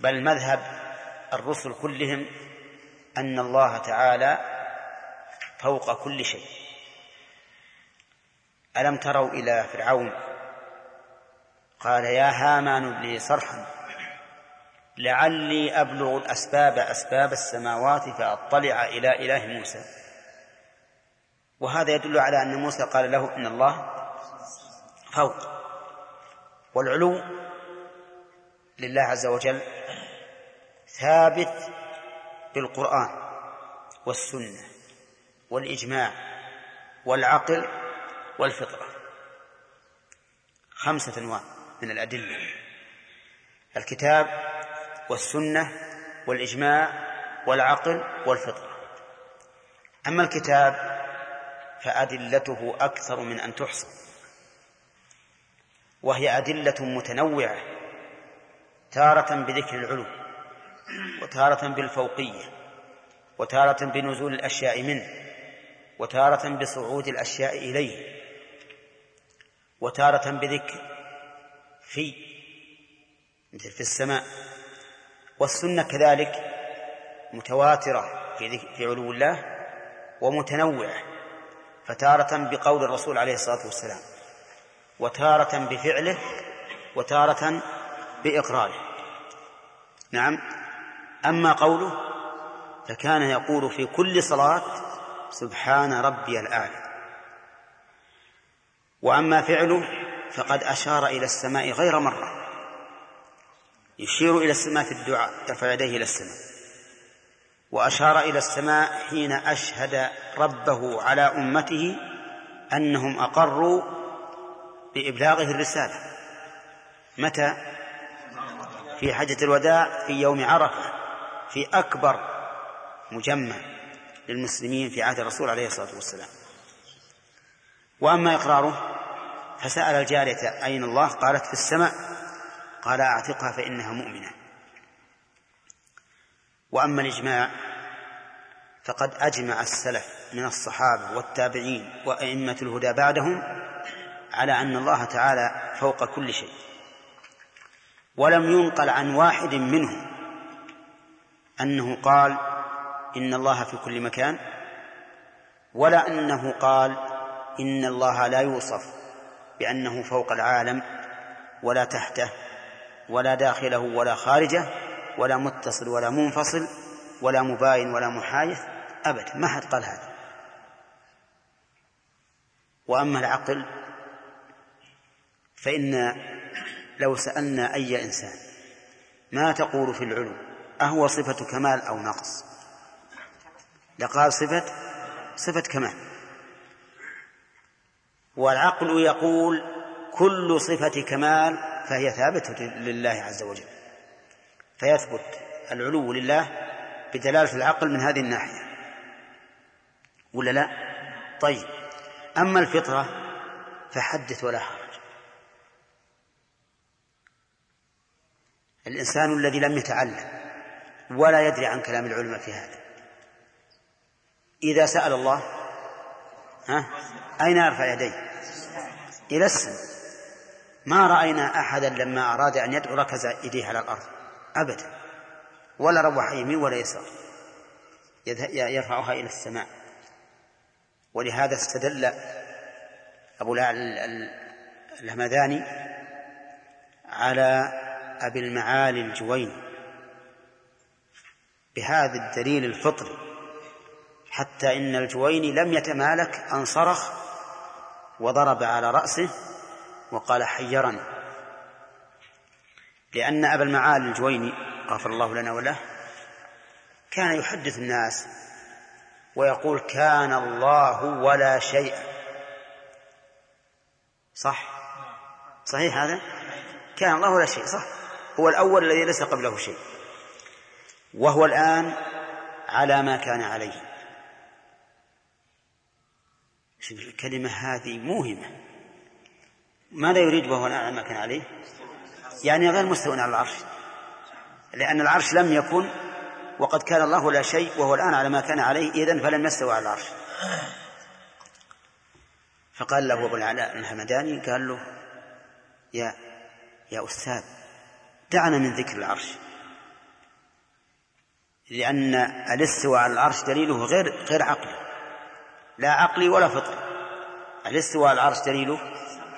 بل مذهب الرسل كلهم أن الله تعالى فوق كل شيء. ألم تروا إلى فرعون؟ قال يا هامان لي صرحا لعلي أبلغ الأسباب أسباب السماوات فأطلع إلى إله موسى. وهذا يدل على أن موسى قال له إن الله فوق. والعلو لله عز وجل ثابت بالقرآن والسنة والإجماع والعقل والفطرة. خمسة أنواع من الأدلة. الكتاب والسنة والإجماع والعقل والفطرة. أما الكتاب فأدلته أكثر من أن تحصى. وهي أدلة متنوعة تارة بذكر العلو وتارة بالفوقية وتارة بنزول الأشياء منه وتارة بصعود الأشياء إليه. وتارة بذكر في مثل في السماء. والسنة كذلك متواترة في, في علو الله ومتنوعة فتارة بقول الرسول عليه الصلاة والسلام وتارة بفعله وتارة بإقراره. نعم. أما قوله فكان يقول في كل صلاة سبحان ربي الأعلى. وأما فعله فقد أشار إلى السماء غير مرة. يشير إلى السماء في الدعاء يرفع يديه إلى السماء. وأشار إلى السماء حين أشهد ربه على أمته أنهم أقروا بإبلاغه الرسالة. متى؟ في حجة الوداع في يوم عرفة في أكبر مجمع للمسلمين في عهد الرسول عليه الصلاة والسلام. وأما إقراره فسأل الجارية أين الله؟ قالت في السماء. قال أعتقها فإنها مؤمنة. وأما الإجماع فقد أجمع السلف من الصحابة والتابعين وأئمة الهدى بعدهم على أن الله تعالى فوق كل شيء. ولم ينقل عن واحد منهم أنه قال إن الله في كل مكان ولا أنه قال إن الله لا يوصف بأنه فوق العالم ولا تحته ولا داخله ولا خارجه ولا متصل ولا منفصل ولا مباين ولا محايث أبدا ما حد قال هذا. وأما العقل فإن لو سألنا أي إنسان ما تقول في العلو أهو صفة كمال أو نقص؟ لقال صفة صفة كمال. والعقل يقول كل صفة كمال فهي ثابتة لله عز وجل. فيثبت العلو لله بدلالة العقل من هذه الناحية. ولا لا؟ طيب. أما الفطرة فحدث ولا حرج. الإنسان الذي لم يتعلم ولا يدري عن كلام العلماء في هذا. إذا سأل الله ها؟ أين يرفع يديه؟ إلى السماء ما رأينا أحدا لما أراد أن يدعو ركز يديه على الأرض. أبدا. ولا روح يمين ولا يسار. يرفعها إلى السماء. ولهذا استدل أبو الهمذاني على أبي المعالي الجويني بهذا الدليل الفطري. حتى إن الجويني لم يتمالك أن صرخ وضرب على رأسه وقال حيرني لأن أبا المعالي الجويني غفر الله لنا وله كان يحدث الناس ويقول كان الله ولا شيء. صح؟ صحيح هذا؟ كان الله ولا شيء صح. هو الأول الذي ليس قبله شيء. وهو الآن على ما كان عليه. الكلمة هذه موهمة. ماذا يريد وهو الآن ما كان عليه؟ يعني غير مستوى على العرش. لأن العرش لم يكن وقد كان الله لا شيء وهو الآن على ما كان عليه إذن فلم يستوى على العرش. فقال له أبو العلاء الحمداني قال له يا يا أستاذ دعنا من ذكر العرش. لأن الاستواء على العرش دليله غير غير عقلي. لا عقلي ولا فطري. الاستواء على العرش دليله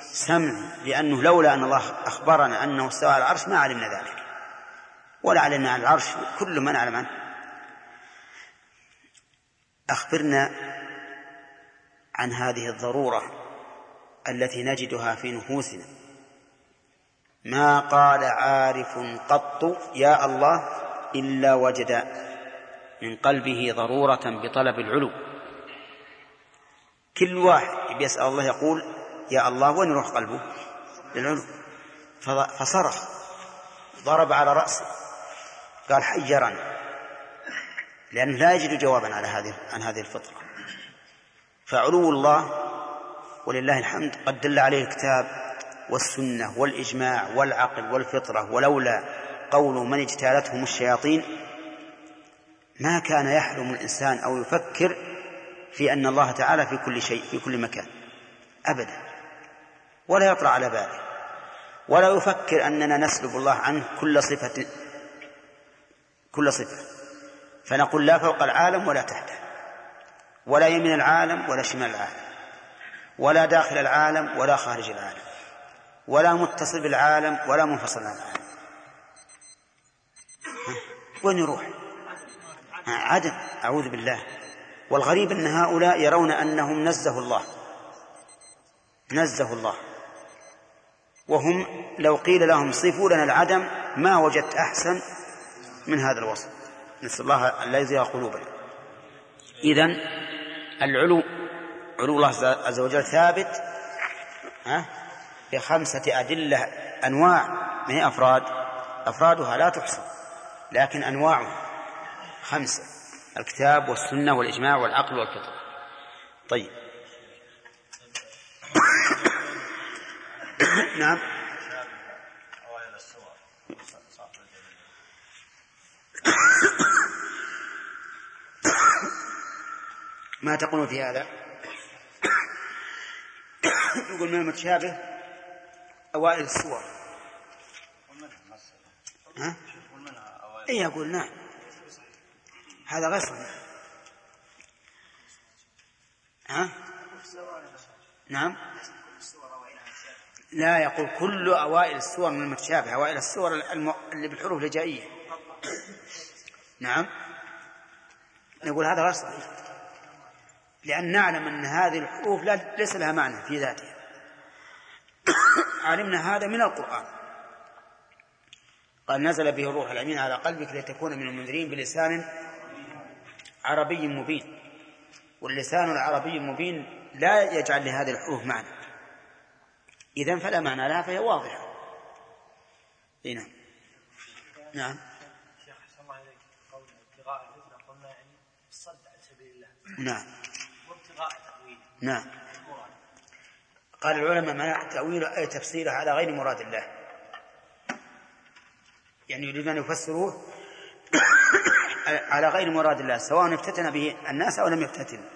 سمع لأنه لولا أن الله أخبرنا أنه استوى على العرش ما علمنا ذلك. ولا علمنا على العرش كل ما نعلم عنه. أخبرنا عن هذه الضرورة التي نجدها في نفوسنا. ما قال عارف قط يا الله إلا وجد من قلبه ضرورة بطلب العلو. كل واحد بيسأل الله يقول يا الله وين يروح قلبه؟ للعلو فصرخ. ضرب على رأسه. قال حيرني لأنه لا يجد جوابا على هذه عن هذه الفطرة. فعلو الله ولله الحمد قد دل عليه الكتاب والسنة والإجماع والعقل والفطرة ولولا قول من اجتالتهم الشياطين ما كان يحلم الإنسان أو يفكر في أن الله تعالى في كل شيء في كل مكان. أبدا. ولا يطرأ على باله. ولا يفكر أننا نسلب الله عنه كل صفة كل صفة. فنقول لا فوق العالم ولا تحته. ولا يمين العالم ولا شمال العالم. ولا داخل العالم ولا خارج العالم. ولا متصل بالعالم ولا منفصل عن العالم. وين يروح؟ عدم أعوذ بالله. والغريب أن هؤلاء يرون أنهم نزهوا الله. نزهوا الله. وهم لو قيل لهم صفوا لنا العدم ما وجدت أحسن من هذا الوصف. نسأل الله أن لا يزيغ قلوبنا. إذن العلو علو الله عز وجل ثابت ها بخمسة أدلة أنواع من أفراد. أفرادها لا تحصى لكن أنواعها خمسة. الكتاب والسنة والإجماع والعقل والفطر. طيب. نعم. ما تقول في هذا؟ يقول من المتشابه أوائل السور ها؟ إيه يقول نعم. هذا غير صحيح. ها؟ نعم. لا يقول كل أوائل السور من المتشابه أوائل السور. اللي بالحروف الهجائية. نعم. نقول هذا غير صحيح. لأن نعلم أن هذه الحروف ليس لها معنى في ذاتها. علمنا هذا من القرآن. قال نزل به الروح الأمين على قلبك لتكون من المنذرين بلسان عربي مبين واللسان العربي المبين لا يجعل لهذه الحروف معنى. إذن فلا معنى لها فهي واضحة. إيه نعم. نعم. شيخ أحسن الله إليك. قول ابتغاء الفتنة قلنا يعني الصد عن سبيل الله. نعم. وابتغاء تأويله نعم. قال العلماء معنى التأويل أي تفسيره على غير مراد الله. يعني يريدون أن يفسروه. على غير مراد الله سواء افتتن به الناس أو لم يفتتن.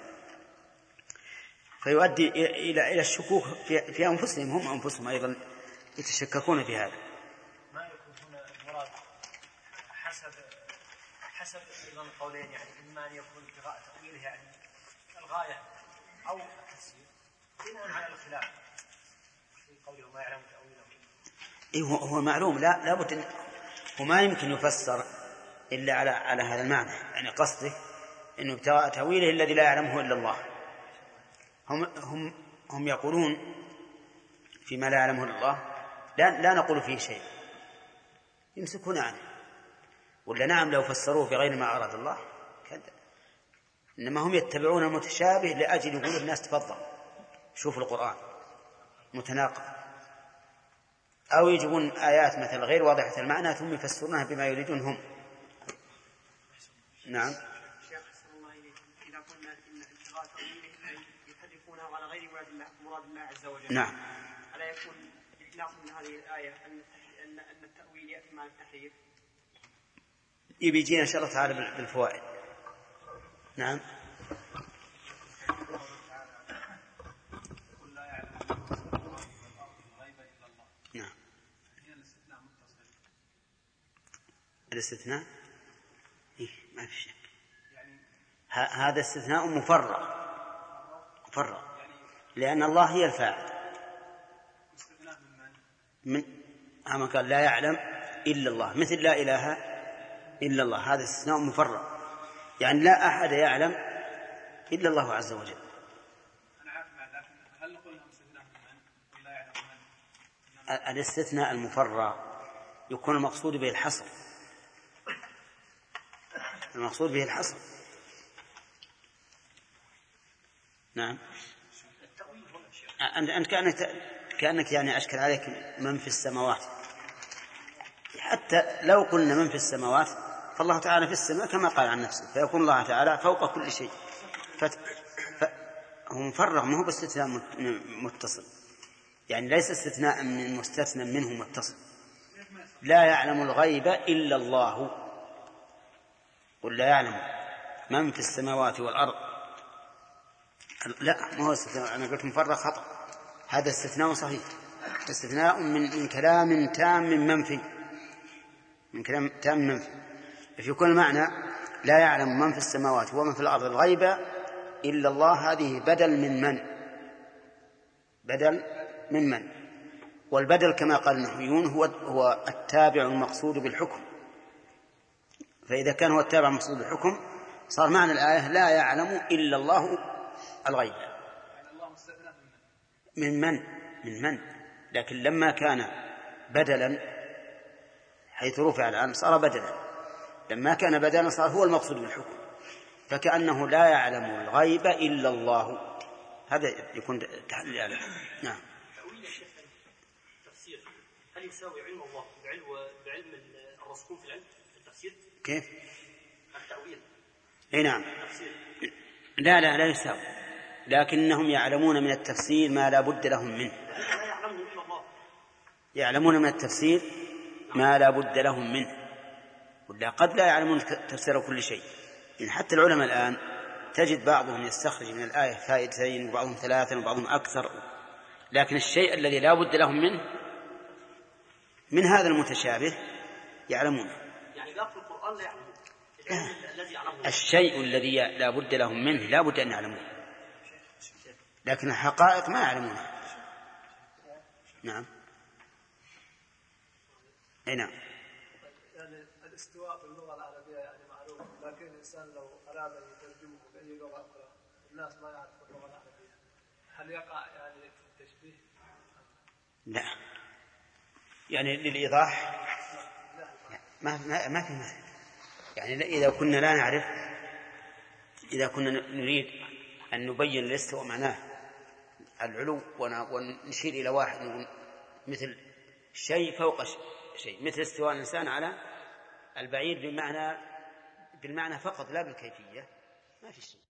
فيؤدي إلى إلى الشكوك في, في أنفسهم هم أنفسهم أيضا يتشككون في هذا. ما يكون هنا المراد حسب حسب أيضا القولين يعني إما أن يكون ابتغاء تأويله يعني الغاية أو التفسير. بناء على الخلاف في قوله ما يعلم تأويله إيه هو معلوم لا لابد هو ما يمكن يفسر إلا على على هذا المعنى يعني قصده أنه تأويله الذي لا يعلمه إلا الله. هم هم هم يقولون فيما لا يعلمه إلا الله لا لا نقول فيه شيء. يمسكون عنه. ولا نعم لو فسروه بغير ما أراد الله كذا. إنما هم يتبعون المتشابه لأجل يقولوا الناس تفضل. شوفوا القرآن. متناقض. أو يجيبون آيات مثل غير واضحة المعنى ثم يفسرونها بما يريدون هم. نعم. شيخ أحسن الله إليك. إذا قلنا إن ابتغاء أي يحرفونه على غير مراد الله مراد الله عز وجل. نعم. ألا يكون إحلاص من هذه الآية أن أن أن التأويل يأتي مع التحريف؟ يبي يجينا إن شاء الله تعالى بالفوائد. نعم. نعم. الاستثناء؟ ما في شك. هذا استثناء مفرغ. مفرغ. لأن الله هي الفاعل. من أما قال لا يعلم إلا الله. مثل لا إله إلا الله. هذا استثناء مفرغ. يعني لا أحد يعلم إلا الله عز وجل. الاستثناء المفرغ يكون المقصود به الحصر المقصود به الحصر. نعم. أنت أنت كأنك كأنك يعني أشكل عليك من في السماوات. حتى لو قلنا من في السماوات فالله تعالى في السماء كما قال عن نفسه فيكون الله تعالى فوق كل شيء. فت... ف... هو مفرغ ما هو باستثناء مت- متصل. يعني ليس استثناء من مستثنى منه متصل. لا يعلم الغيب إلا الله. قل لا يعلم من في السماوات والأرض. لا ما هو استثناء أنا قلت مفرغ خطأ. هذا استثناء صحيح. استثناء من من كلام تام منفي من كلام تام منفي في كل معنى لا يعلم من في السماوات ومن في الأرض الغيب إلا الله هذه بدل من من؟ بدل من من. والبدل كما قال النحويون هو هو التابع المقصود بالحكم. فإذا كان هو التابع المقصود بالحكم صار معنى الآية لا يعلم إلا الله الغيب. من من؟ من من؟ لكن لما كان بدلا حيث رفع الآن صار بدلا. لما كان بدلا صار هو المقصود بالحكم. فكأنه لا يعلم الغيب إلا الله. هذا يكون تحليل عليه. نعم. هل يساوي علم الله بعلم بعلم الراسخون في العلم؟ كيف؟ التأويل. إي نعم. لا لا لا يساوي لكنهم يعلمون من التفسير ما لا بد لهم منه. لا يعلمه إلا الله. يعلمون من التفسير ما لا بد لهم منه. ولا قد لا يعلمون تفسير كل شيء. يعني حتى العلماء الآن تجد بعضهم يستخرج من الآية فائدتين وبعضهم ثلاثا وبعضهم أكثر. لكن الشيء الذي لا بد لهم منه من هذا المتشابه يعلمونه يعني باقي القرآن لا. العلم الذي يعلمه الشيء الذي لا بد لهم منه لا بد أن يعلموه. لكن الحقائق ما يعلمونها. نعم. أي نعم. يعني الاستواء في اللغة العربية يعني معروف لكن الإنسان لو أراد أن يترجمه بأي لغة أخرى الناس ما يعرفون اللغة العربية. هل يقع يعني في التشبيه؟ لا. يعني للإيضاح؟ ما ما, ما في مثل يعني إذا كنا لا نعرف إذا كنا نريد أن نبين الاستواء معناه العلو ون- ونشير إلى واحد مثل شيء فوق شيء مثل استواء الإنسان على البعير بالمعنى بالمعنى فقط لا بالكيفية. ما في شيء.